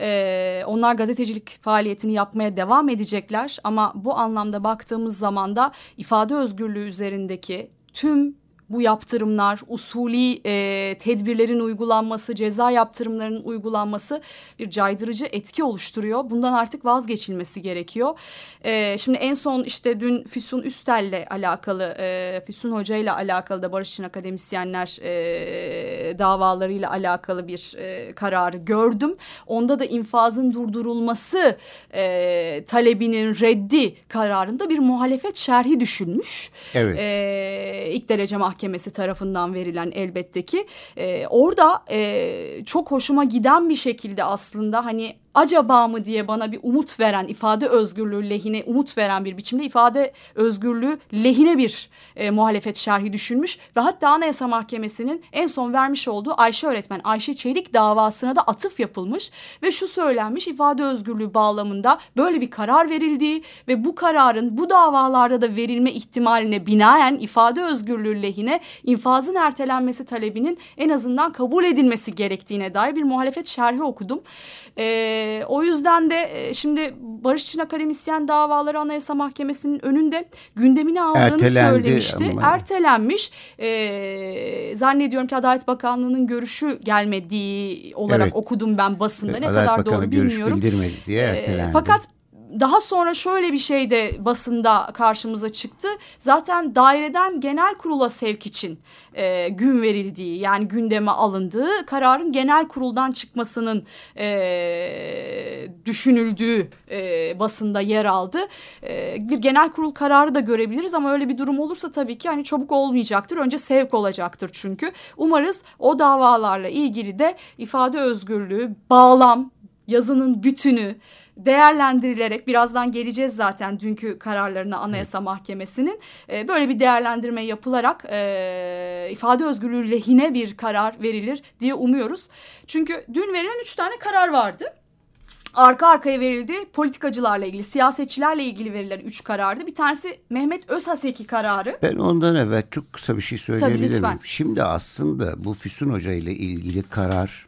E, onlar gazetecilik faaliyetini yapmaya devam edecekler ama bu anlamda baktığımız zaman da ifade özgürlüğü üzerindeki tüm bu yaptırımlar, usulü e, tedbirlerin uygulanması, ceza yaptırımlarının uygulanması bir caydırıcı etki oluşturuyor. Bundan artık vazgeçilmesi gerekiyor. E, şimdi en son işte dün Füsun Üstel'le alakalı, e, Füsun Hoca ile alakalı da Barış için Akademisyenler e, davalarıyla alakalı bir e, kararı gördüm. Onda da infazın durdurulması e, talebinin reddi kararında bir muhalefet şerhi düşünmüş. Evet. E, ilk derece mahkemesi tarafından verilen elbette ki. E, orada e, çok hoşuma giden bir şekilde aslında hani acaba mı diye bana bir umut veren ifade özgürlüğü lehine umut veren bir biçimde ifade özgürlüğü lehine bir e, muhalefet şerhi düşünmüş ve hatta Anayasa Mahkemesi'nin en son vermiş olduğu Ayşe öğretmen Ayşe Çelik davasına da atıf yapılmış ve şu söylenmiş ifade özgürlüğü bağlamında böyle bir karar verildiği ve bu kararın bu davalarda da verilme ihtimaline binaen ifade özgürlüğü lehine infazın ertelenmesi talebinin en azından kabul edilmesi gerektiğine dair bir muhalefet şerhi okudum. Ee, o yüzden de e, şimdi Barış için akademisyen davaları Anayasa Mahkemesi'nin önünde gündemine aldığını Ertelendi söylemişti. ama. Ertelenmiş. Ee, zannediyorum ki Adalet Bakanlığı'nın görüşü gelmediği olarak Evet. okudum ben basında. ne Adalet kadar Bakanı doğru görüş bilmiyorum. bildirmedi diye Ee, ertelendi. fakat daha sonra şöyle bir şey de basında karşımıza çıktı. Zaten daireden genel kurula sevk için e, gün verildiği yani gündeme alındığı kararın genel kuruldan çıkmasının e, düşünüldüğü e, basında yer aldı. E, bir genel kurul kararı da görebiliriz ama öyle bir durum olursa tabii ki hani çabuk olmayacaktır. Önce sevk olacaktır çünkü. Umarız o davalarla ilgili de ifade özgürlüğü, bağlam, yazının bütünü değerlendirilerek birazdan geleceğiz zaten dünkü kararlarına Anayasa Mahkemesi'nin e, böyle bir değerlendirme yapılarak e, ifade özgürlüğü lehine bir karar verilir diye umuyoruz. Çünkü dün verilen üç tane karar vardı. Arka arkaya verildi. Politikacılarla ilgili, siyasetçilerle ilgili verilen üç karardı. Bir tanesi Mehmet Özhaseki kararı. Ben ondan evvel çok kısa bir şey söyleyebilir lütfen. miyim? Şimdi aslında bu Füsun Hoca ile ilgili karar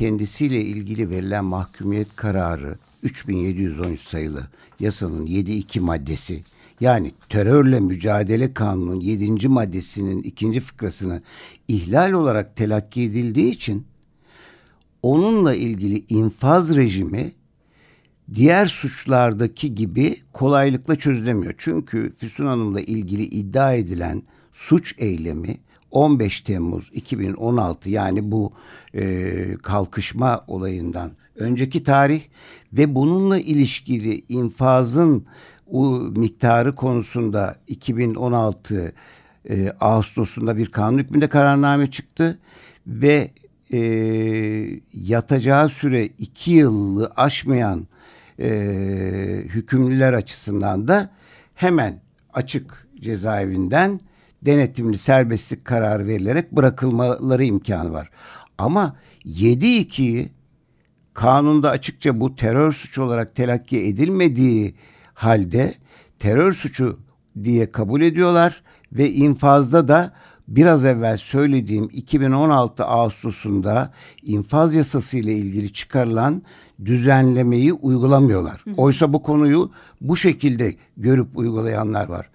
kendisiyle ilgili verilen mahkumiyet kararı 3713 sayılı yasanın 7.2 maddesi yani terörle mücadele kanunun 7. maddesinin ikinci fıkrasını ihlal olarak telakki edildiği için onunla ilgili infaz rejimi diğer suçlardaki gibi kolaylıkla çözülemiyor. Çünkü Füsun Hanım'la ilgili iddia edilen suç eylemi 15 Temmuz 2016 yani bu e, kalkışma olayından önceki tarih ve bununla ilişkili infazın o miktarı konusunda 2016 e, Ağustos'unda bir kanun hükmünde kararname çıktı ve e, yatacağı süre iki yılı aşmayan e, hükümlüler açısından da hemen açık cezaevinden denetimli serbestlik kararı verilerek bırakılmaları imkanı var. Ama 7-2'yi kanunda açıkça bu terör suçu olarak telakki edilmediği halde terör suçu diye kabul ediyorlar ve infazda da biraz evvel söylediğim 2016 Ağustos'unda infaz yasası ile ilgili çıkarılan düzenlemeyi uygulamıyorlar. Oysa bu konuyu bu şekilde görüp uygulayanlar var.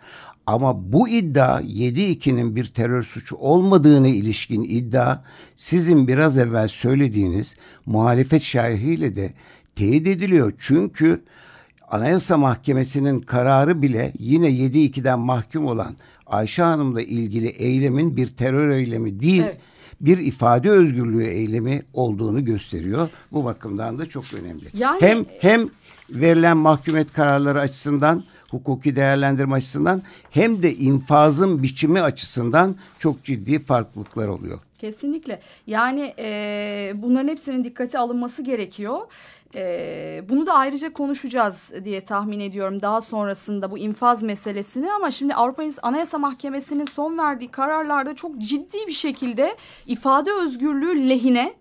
Ama bu iddia 7-2'nin bir terör suçu olmadığına ilişkin iddia sizin biraz evvel söylediğiniz muhalefet şerhiyle de teyit ediliyor. Çünkü Anayasa Mahkemesi'nin kararı bile yine 7-2'den mahkum olan Ayşe Hanım'la ilgili eylemin bir terör eylemi değil, Evet. bir ifade özgürlüğü eylemi olduğunu gösteriyor. Bu bakımdan da çok önemli. Yani- hem hem verilen mahkumiyet kararları açısından hukuki değerlendirme açısından hem de infazın biçimi açısından çok ciddi farklılıklar oluyor. Kesinlikle. Yani e, bunların hepsinin dikkate alınması gerekiyor. E, bunu da ayrıca konuşacağız diye tahmin ediyorum daha sonrasında bu infaz meselesini ama şimdi Avrupa Anayasa Mahkemesi'nin son verdiği kararlarda çok ciddi bir şekilde ifade özgürlüğü lehine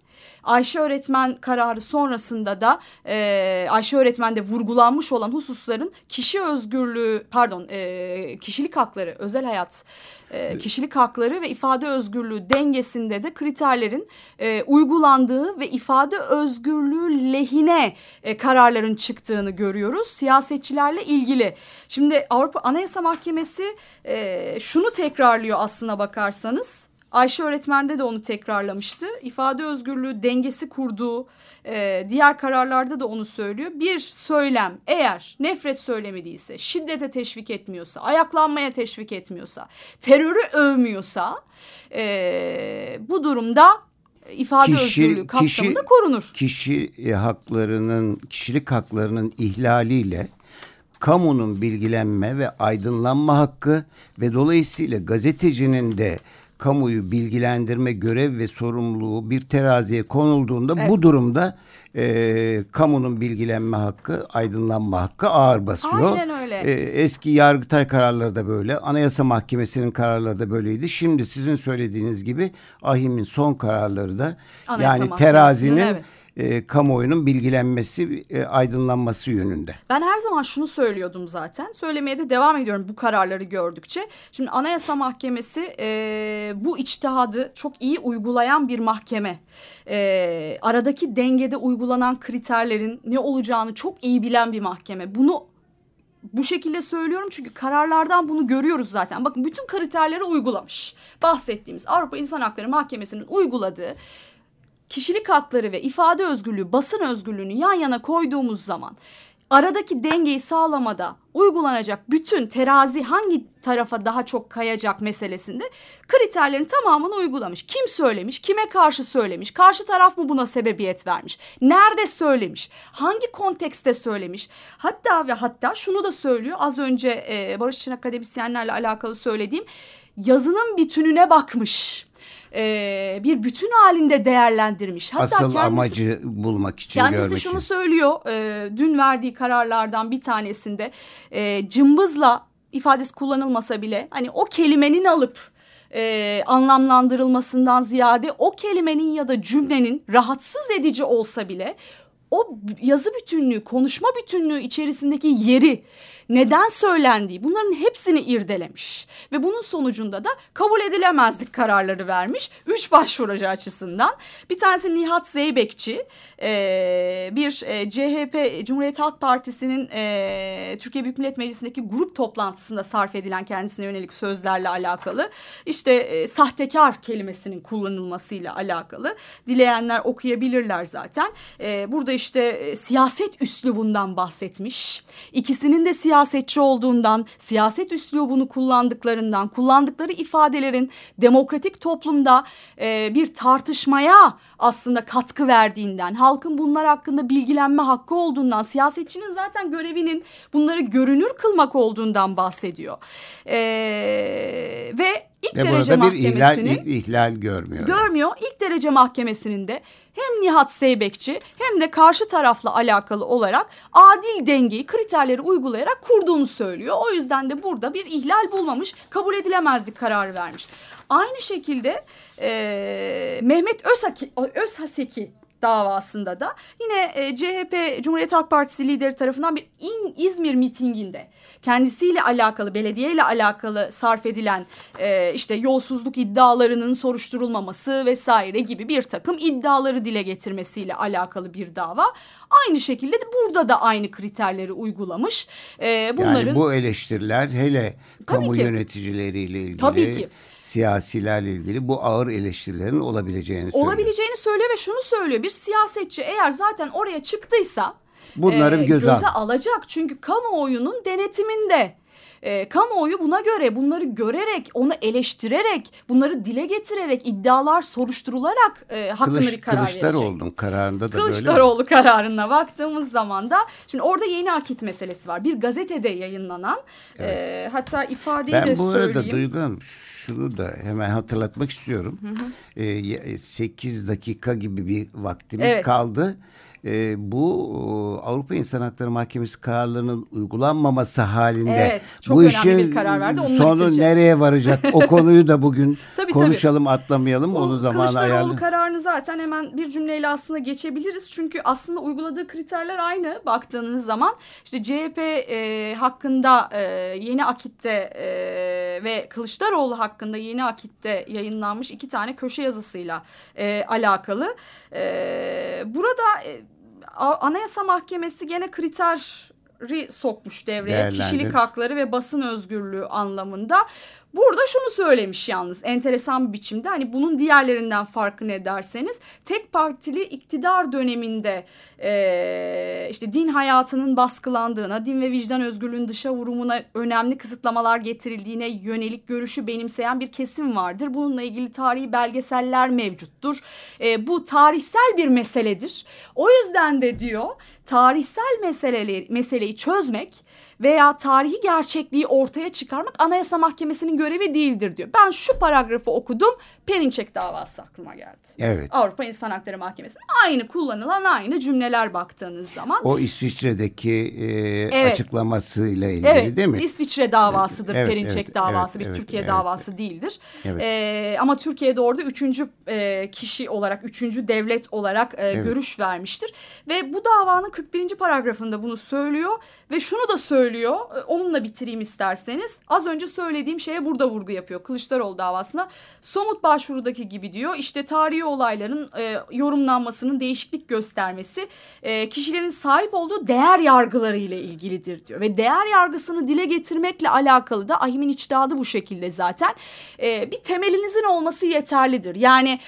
Ayşe öğretmen kararı sonrasında da e, Ayşe öğretmende vurgulanmış olan hususların kişi özgürlüğü pardon e, kişilik hakları özel hayat e, kişilik hakları ve ifade özgürlüğü dengesinde de kriterlerin e, uygulandığı ve ifade özgürlüğü lehine e, kararların çıktığını görüyoruz siyasetçilerle ilgili. Şimdi Avrupa Anayasa Mahkemesi e, şunu tekrarlıyor aslına bakarsanız. Ayşe öğretmende de onu tekrarlamıştı. İfade özgürlüğü dengesi kurduğu e, diğer kararlarda da onu söylüyor. Bir söylem eğer nefret söylemi değilse, şiddete teşvik etmiyorsa, ayaklanmaya teşvik etmiyorsa, terörü övmüyorsa e, bu durumda ifade özgürlüğü kapsamında korunur. Kişi e, haklarının, kişilik haklarının ihlaliyle kamunun bilgilenme ve aydınlanma hakkı ve dolayısıyla gazetecinin de kamuyu bilgilendirme görev ve sorumluluğu bir teraziye konulduğunda Evet. bu durumda e, kamunun bilgilenme hakkı, aydınlanma hakkı ağır basıyor. Aynen öyle. E, eski Yargıtay kararları da böyle, Anayasa Mahkemesi'nin kararları da böyleydi. Şimdi sizin söylediğiniz gibi AHİM'in son kararları da Anayasa yani terazinin evet. E, kamuoyunun bilgilenmesi, e, aydınlanması yönünde. Ben her zaman şunu söylüyordum zaten. Söylemeye de devam ediyorum bu kararları gördükçe. Şimdi Anayasa Mahkemesi e, bu içtihadı çok iyi uygulayan bir mahkeme. E, aradaki dengede uygulanan kriterlerin ne olacağını çok iyi bilen bir mahkeme. Bunu bu şekilde söylüyorum çünkü kararlardan bunu görüyoruz zaten. Bakın bütün kriterleri uygulamış. Bahsettiğimiz Avrupa İnsan Hakları Mahkemesi'nin uyguladığı kişilik hakları ve ifade özgürlüğü, basın özgürlüğünü yan yana koyduğumuz zaman aradaki dengeyi sağlamada uygulanacak bütün terazi hangi tarafa daha çok kayacak meselesinde kriterlerin tamamını uygulamış. Kim söylemiş, kime karşı söylemiş, karşı taraf mı buna sebebiyet vermiş, nerede söylemiş, hangi kontekste söylemiş. Hatta ve hatta şunu da söylüyor az önce e, Barış için akademisyenlerle alakalı söylediğim yazının bütününe bakmış. E, bir bütün halinde değerlendirmiş. Hatta Asıl kendisi- amacı bulmak için Kendisi görmek şunu için. söylüyor e, dün verdiği kararlardan bir tanesinde e, cımbızla ifadesi kullanılmasa bile hani o kelimenin alıp e, anlamlandırılmasından ziyade o kelimenin ya da cümlenin rahatsız edici olsa bile o yazı bütünlüğü, konuşma bütünlüğü içerisindeki yeri, neden söylendiği bunların hepsini irdelemiş. Ve bunun sonucunda da kabul edilemezlik kararları vermiş. Üç başvurucu açısından. Bir tanesi Nihat Zeybekçi, e, bir e, CHP, Cumhuriyet Halk Partisi'nin e, Türkiye Büyük Millet Meclisi'ndeki grup toplantısında sarf edilen kendisine yönelik sözlerle alakalı. İşte sahtekar kelimesinin kullanılmasıyla alakalı. Dileyenler okuyabilirler zaten. Burada işte siyaset üslubundan bahsetmiş. İkisinin de siyasetçi olduğundan, siyaset üslubunu kullandıklarından, kullandıkları ifadelerin demokratik toplumda e, bir tartışmaya aslında katkı verdiğinden, halkın bunlar hakkında bilgilenme hakkı olduğundan, siyasetçinin zaten görevinin bunları görünür kılmak olduğundan bahsediyor. E, ve ilk Ve derece burada bir ihlal, ihlal görmüyor. görmüyor. İlk derece mahkemesinin de hem Nihat Seybekçi hem de karşı tarafla alakalı olarak adil dengeyi kriterleri uygulayarak kurduğunu söylüyor. O yüzden de burada bir ihlal bulmamış kabul edilemezlik kararı vermiş. Aynı şekilde e, Mehmet Özhaki, Özhaseki davasında da yine e, CHP Cumhuriyet Halk Partisi lideri tarafından bir İn, İzmir mitinginde kendisiyle alakalı belediyeyle alakalı sarf edilen e, işte yolsuzluk iddialarının soruşturulmaması vesaire gibi bir takım iddiaları dile getirmesiyle alakalı bir dava. Aynı şekilde de burada da aynı kriterleri uygulamış. E, bunların... Yani bu eleştiriler hele kamu ki. yöneticileriyle ilgili, Tabii ki. Siyasilerle ilgili bu ağır eleştirilerin olabileceğini söylüyor. olabileceğini söylüyor ve şunu söylüyor. Bir siyasetçi eğer zaten oraya çıktıysa Bunları bir göze al. alacak. Çünkü kamuoyunun denetiminde. E, kamuoyu buna göre bunları görerek onu eleştirerek bunları dile getirerek iddialar soruşturularak e, hakkında Kılıç, bir karar verecek. Kılıçdaroğlu'nun kararında da böyle? Kılıçdaroğlu kararına baktığımız zaman da şimdi orada yeni akit meselesi var. Bir gazetede yayınlanan e, hatta ifadeyi de Ben bu arada söyleyeyim. Duygu Hanım şunu da hemen hatırlatmak istiyorum. Ee, y- 8 dakika gibi bir vaktimiz Evet. kaldı. Ee, bu e, Avrupa İnsan Hakları Mahkemesi kararlarının uygulanmaması halinde Evet, çok bu önemli işin bir karar verdi, onunla sonu nereye varacak o konuyu da bugün Tabii, konuşalım atlamayalım O onu zaman Kılıçdaroğlu ayarlayalım. kararını zaten hemen bir cümleyle aslında geçebiliriz. Çünkü aslında uyguladığı kriterler aynı baktığınız zaman. işte CHP e, hakkında e, yeni akitte e, ve Kılıçdaroğlu hakkında yeni akitte yayınlanmış iki tane köşe yazısıyla e, alakalı. E, burada e, Anayasa Mahkemesi gene kriteri sokmuş devreye. Kişilik hakları ve basın özgürlüğü anlamında. Burada şunu söylemiş yalnız enteresan bir biçimde hani bunun diğerlerinden farkı ne derseniz tek partili iktidar döneminde eee, işte din hayatının baskılandığına, din ve vicdan özgürlüğünün dışa vurumuna önemli kısıtlamalar getirildiğine yönelik görüşü benimseyen bir kesim vardır. Bununla ilgili tarihi belgeseller mevcuttur. Eee, bu tarihsel bir meseledir. O yüzden de diyor tarihsel meseleleri, meseleyi çözmek veya tarihi gerçekliği ortaya çıkarmak Anayasa Mahkemesi'nin görevi değildir diyor. Ben şu paragrafı okudum. Perinçek davası aklıma geldi. Evet. Avrupa İnsan Hakları Mahkemesi. Aynı kullanılan aynı cümleler baktığınız zaman. O İsviçre'deki e, Evet. açıklamasıyla ilgili Evet, değil mi? İsviçre davasıdır Evet, Perinçek evet, davası, evet, bir evet, Türkiye evet, davası değildir. Evet. Ee, ama Türkiye'de orada üçüncü e, kişi olarak, üçüncü devlet olarak e, görüş vermiştir. Ve bu davanın 41. paragrafında bunu söylüyor ve şunu da söylüyor, e, onunla bitireyim isterseniz. Az önce söylediğim şeye burada vurgu yapıyor Kılıçdaroğlu davasına. Somut başvurudaki gibi diyor, işte tarihi olayların e, yorumlanmasının değişiklik göstermesi e, kişilerin sahip olduğu değer yargıları ile ilgilidir diyor. Ve değer yargısını dile getirmekle alakalı da Ahim'in içtihadı bu şekilde zaten. E, bir temelinizin olması yeterlidir. Yani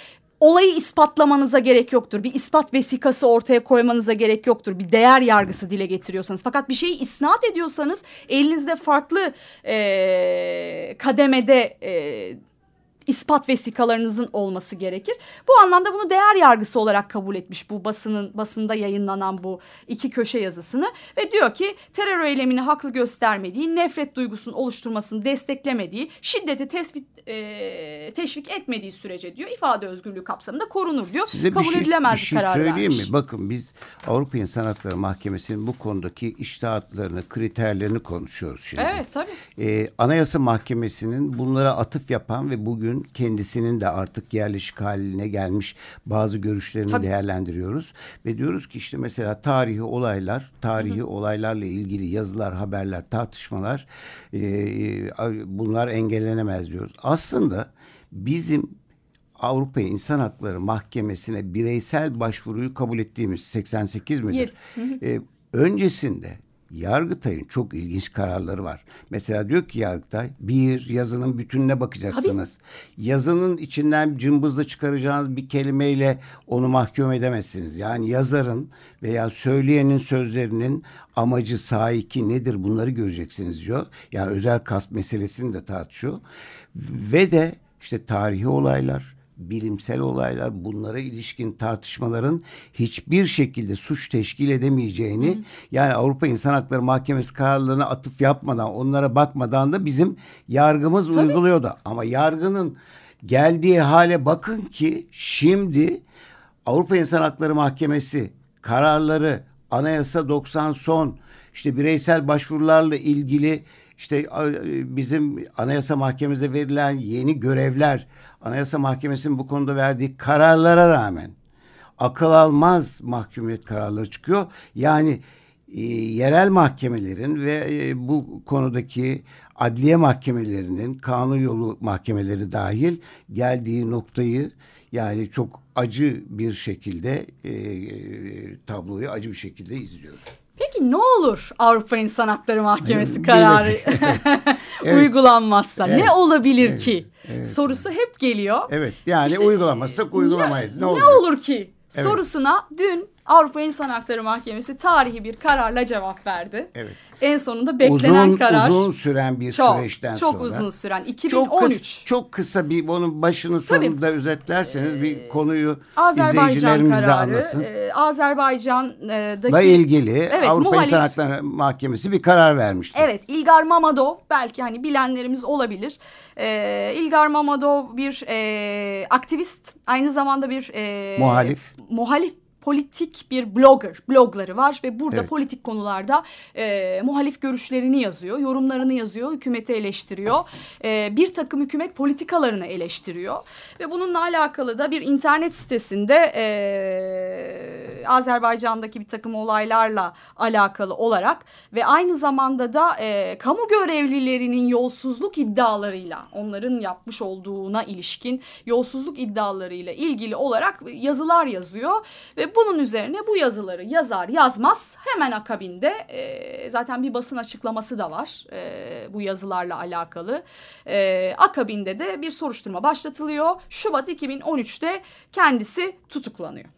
olayı ispatlamanıza gerek yoktur. Bir ispat vesikası ortaya koymanıza gerek yoktur. Bir değer yargısı dile getiriyorsanız. Fakat bir şeyi isnat ediyorsanız elinizde farklı e, kademede e, ispat vesikalarınızın olması gerekir. Bu anlamda bunu değer yargısı olarak kabul etmiş bu basının basında yayınlanan bu iki köşe yazısını ve diyor ki terör eylemini haklı göstermediği, nefret duygusunun oluşturmasını desteklemediği, şiddeti tespit e, teşvik etmediği sürece diyor ifade özgürlüğü kapsamında korunur diyor. Size kabul şey, edilemez bir şey karar söyleyeyim vermiş. mi? Bakın biz Avrupa İnsan Hakları Mahkemesi'nin bu konudaki iştahatlarını, kriterlerini konuşuyoruz şimdi. Evet tabii. Ee, Anayasa Mahkemesi'nin bunlara atıf yapan ve bugün kendisinin de artık yerleşik haline gelmiş bazı görüşlerini Tabii. değerlendiriyoruz. Ve diyoruz ki işte mesela tarihi olaylar, tarihi olaylarla ilgili yazılar, haberler, tartışmalar e, bunlar engellenemez diyoruz. Aslında bizim Avrupa İnsan Hakları Mahkemesi'ne bireysel başvuruyu kabul ettiğimiz 88 midir? Ee, öncesinde Yargıtay'ın çok ilginç kararları var. Mesela diyor ki Yargıtay bir yazının bütününe bakacaksınız. Yazının içinden cımbızla çıkaracağınız bir kelimeyle onu mahkum edemezsiniz. Yani yazarın veya söyleyenin sözlerinin amacı sahiki nedir bunları göreceksiniz diyor. Yani özel kast meselesini de tartışıyor. Ve de işte tarihi olaylar, bilimsel olaylar bunlara ilişkin tartışmaların hiçbir şekilde suç teşkil edemeyeceğini yani Avrupa İnsan Hakları Mahkemesi kararlarına atıf yapmadan onlara bakmadan da bizim yargımız uyguluyordu. Ama yargının geldiği hale bakın ki şimdi Avrupa İnsan Hakları Mahkemesi kararları anayasa 90 son işte bireysel başvurularla ilgili işte e, bizim Anayasa Mahkemesi'ne verilen yeni görevler, Anayasa Mahkemesi'nin bu konuda verdiği kararlara rağmen akıl almaz mahkumiyet kararları çıkıyor. Yani e, yerel mahkemelerin ve e, bu konudaki adliye mahkemelerinin kanun yolu mahkemeleri dahil geldiği noktayı yani çok acı bir şekilde e, tabloyu acı bir şekilde izliyoruz. Peki ne olur Avrupa İnsan Hakları Mahkemesi kararı Evet. uygulanmazsa? Evet. Ne olabilir Evet. ki? Evet. Sorusu hep geliyor. Evet yani İşte, uygulamazsak uygulamayız. Ne, Ne, olur? olur ki? Evet. Sorusuna dün Avrupa İnsan Hakları Mahkemesi tarihi bir kararla cevap verdi. Evet. En sonunda beklenen Uzun karar uzun süren bir çok süreçten çok sonra. uzun süren Çok 2013. kısa, çok kısa bir onun başını sonunu da özetlerseniz bir konuyu Azerbaycan izleyicilerimiz de kararı, anlasın. e, Azerbaycan'daki La ilgili Evet, Avrupa muhalif- İnsan Hakları Mahkemesi bir karar vermişti. Evet İlgar Mamadov belki hani bilenlerimiz olabilir. Ee, İlgar Mamadov bir e, aktivist aynı zamanda bir e, Muhalif. muhalif politik bir blogger, blogları var ve burada Evet. politik konularda e, muhalif görüşlerini yazıyor, yorumlarını yazıyor, hükümeti eleştiriyor, e, bir takım hükümet politikalarını eleştiriyor ve bununla alakalı da bir internet sitesinde e, Azerbaycan'daki bir takım olaylarla alakalı olarak ve aynı zamanda da e, kamu görevlilerinin yolsuzluk iddialarıyla onların yapmış olduğuna ilişkin yolsuzluk iddialarıyla ilgili olarak yazılar yazıyor ve bunun üzerine bu yazıları yazar yazmaz hemen akabinde e, zaten bir basın açıklaması da var e, bu yazılarla alakalı. E, akabinde de bir soruşturma başlatılıyor. Şubat 2013'te kendisi tutuklanıyor.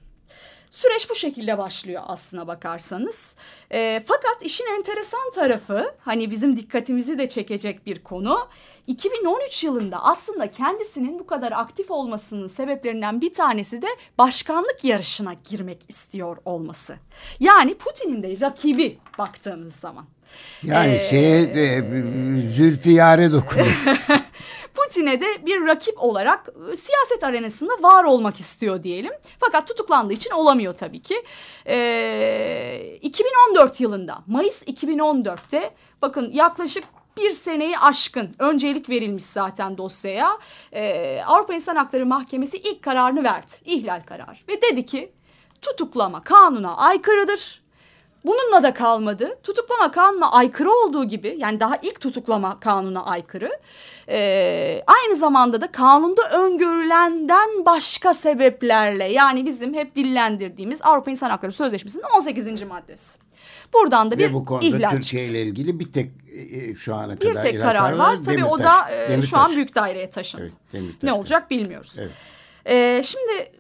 Süreç bu şekilde başlıyor aslına bakarsanız. E, fakat işin enteresan tarafı hani bizim dikkatimizi de çekecek bir konu. 2013 yılında aslında kendisinin bu kadar aktif olmasının sebeplerinden bir tanesi de başkanlık yarışına girmek istiyor olması. Yani Putin'in de rakibi baktığınız zaman. Yani Ee, şeye de, Zülfiyare dokunur. Putin'e de bir rakip olarak e, siyaset arenasında var olmak istiyor diyelim. Fakat tutuklandığı için olamıyor tabii ki. Ee, 2014 yılında Mayıs 2014'te bakın yaklaşık bir seneyi aşkın öncelik verilmiş zaten dosyaya. Ee, Avrupa İnsan Hakları Mahkemesi ilk kararını verdi. İhlal kararı. Ve dedi ki tutuklama kanuna aykırıdır. Bununla da kalmadı. Tutuklama kanuna aykırı olduğu gibi yani daha ilk tutuklama kanuna aykırı. Ee, aynı zamanda da kanunda öngörülenden başka sebeplerle yani bizim hep dillendirdiğimiz Avrupa İnsan Hakları Sözleşmesi'nin 18. maddesi. Buradan da bir Ve bu konuda ihlal Türkiye ile ilgili bir tek e, şu ana Bir kadar tek ihlal karar kararı var. Tabii o da Demirtaş. e, Demirtaş. şu an büyük daireye taşındı. Evet, Demirtaş ne olacak bilmiyoruz. Evet. Ee, şimdi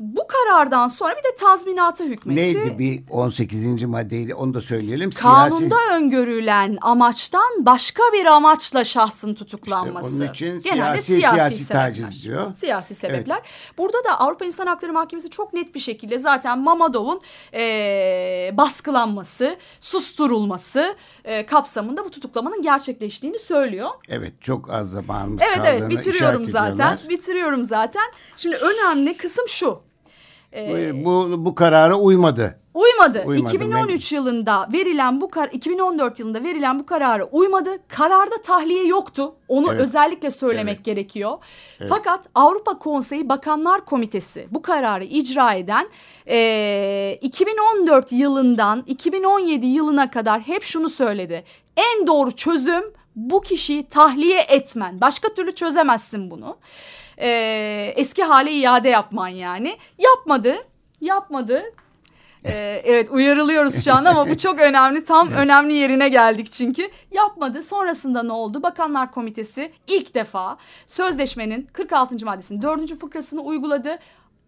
bu karardan sonra bir de tazminata hükmetti. Neydi bir 18. maddeydi onu da söyleyelim. Kanunda Siyasi, öngörülen amaçtan başka bir amaçla şahsın tutuklanması. İşte onun için Genelde siyasi- siyasi sebepler. taciz diyor. Siyasi sebepler. Burada da Avrupa İnsan Hakları Mahkemesi çok net bir şekilde zaten Mamadov'un eee, baskılanması, susturulması eee, kapsamında bu tutuklamanın gerçekleştiğini söylüyor. evet çok az zamanımız Evet kaldığını evet bitiriyorum işaret zaten. Bitiriyorum zaten. Şimdi önemli kısım şu. Ee, Bu, bu karara uymadı. Uymadı. Uymadı. 2013 yılında verilen bu kar 2014 yılında verilen bu karara uymadı. Kararda tahliye yoktu. Onu Evet. özellikle söylemek Evet. gerekiyor. Fakat Avrupa Konseyi Bakanlar Komitesi bu kararı icra eden eee, 2014 yılından 2017 yılına kadar hep şunu söyledi. En doğru çözüm bu kişiyi tahliye etmen. Başka türlü çözemezsin bunu. Eee, eski hale iade yapman yani. Yapmadı. Yapmadı. Ee, evet uyarılıyoruz şu an ama bu çok önemli. Tam önemli yerine geldik çünkü. Yapmadı. Sonrasında ne oldu? Bakanlar Komitesi ilk defa sözleşmenin 46. maddesinin 4. fıkrasını uyguladı.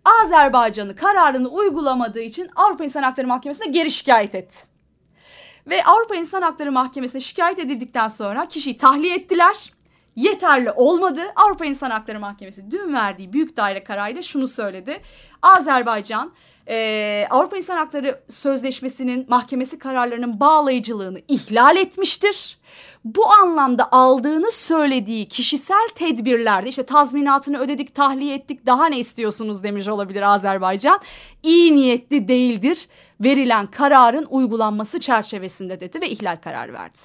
Azerbaycan'ı kararını uygulamadığı için Avrupa İnsan Hakları Mahkemesi'ne geri şikayet etti. Ve Avrupa İnsan Hakları Mahkemesi'ne şikayet edildikten sonra kişiyi tahliye ettiler. Yeterli olmadı. Avrupa İnsan Hakları Mahkemesi dün verdiği büyük daire kararıyla şunu söyledi. Azerbaycan e, Avrupa İnsan Hakları Sözleşmesi'nin mahkemesi kararlarının bağlayıcılığını ihlal etmiştir. Bu anlamda aldığını söylediği kişisel tedbirlerde işte tazminatını ödedik, tahliye ettik daha ne istiyorsunuz demiş olabilir Azerbaycan. İyi niyetli değildir verilen kararın uygulanması çerçevesinde dedi ve ihlal kararı verdi.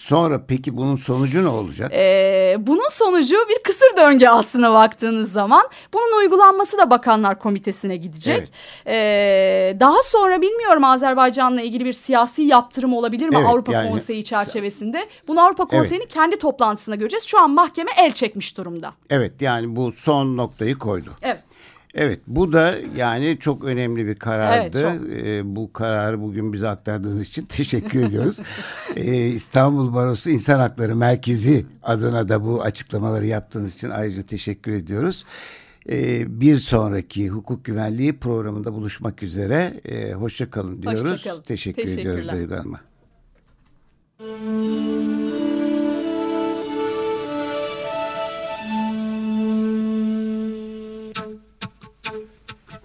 Sonra peki bunun sonucu ne olacak? Ee, bunun sonucu bir kısır döngü aslına baktığınız zaman. Bunun uygulanması da Bakanlar Komitesi'ne gidecek. Evet. Ee, daha sonra bilmiyorum Azerbaycan'la ilgili bir siyasi yaptırım olabilir mi Evet, Avrupa yani- Konseyi çerçevesinde? Bunu Avrupa Evet. Konseyi'nin kendi toplantısında göreceğiz. Şu an mahkeme el çekmiş durumda. Evet yani bu son noktayı koydu. Evet. Evet bu da yani çok önemli bir karardı. Evet, çok. Ee, bu kararı bugün bize aktardığınız için teşekkür ediyoruz. Ee, İstanbul Barosu İnsan Hakları Merkezi adına da bu açıklamaları yaptığınız için ayrıca teşekkür ediyoruz. Ee, bir sonraki hukuk güvenliği programında buluşmak üzere. Ee, hoşça kalın diyoruz. Hoşça kalın. Teşekkür ediyoruz. Duygu Hanım'a.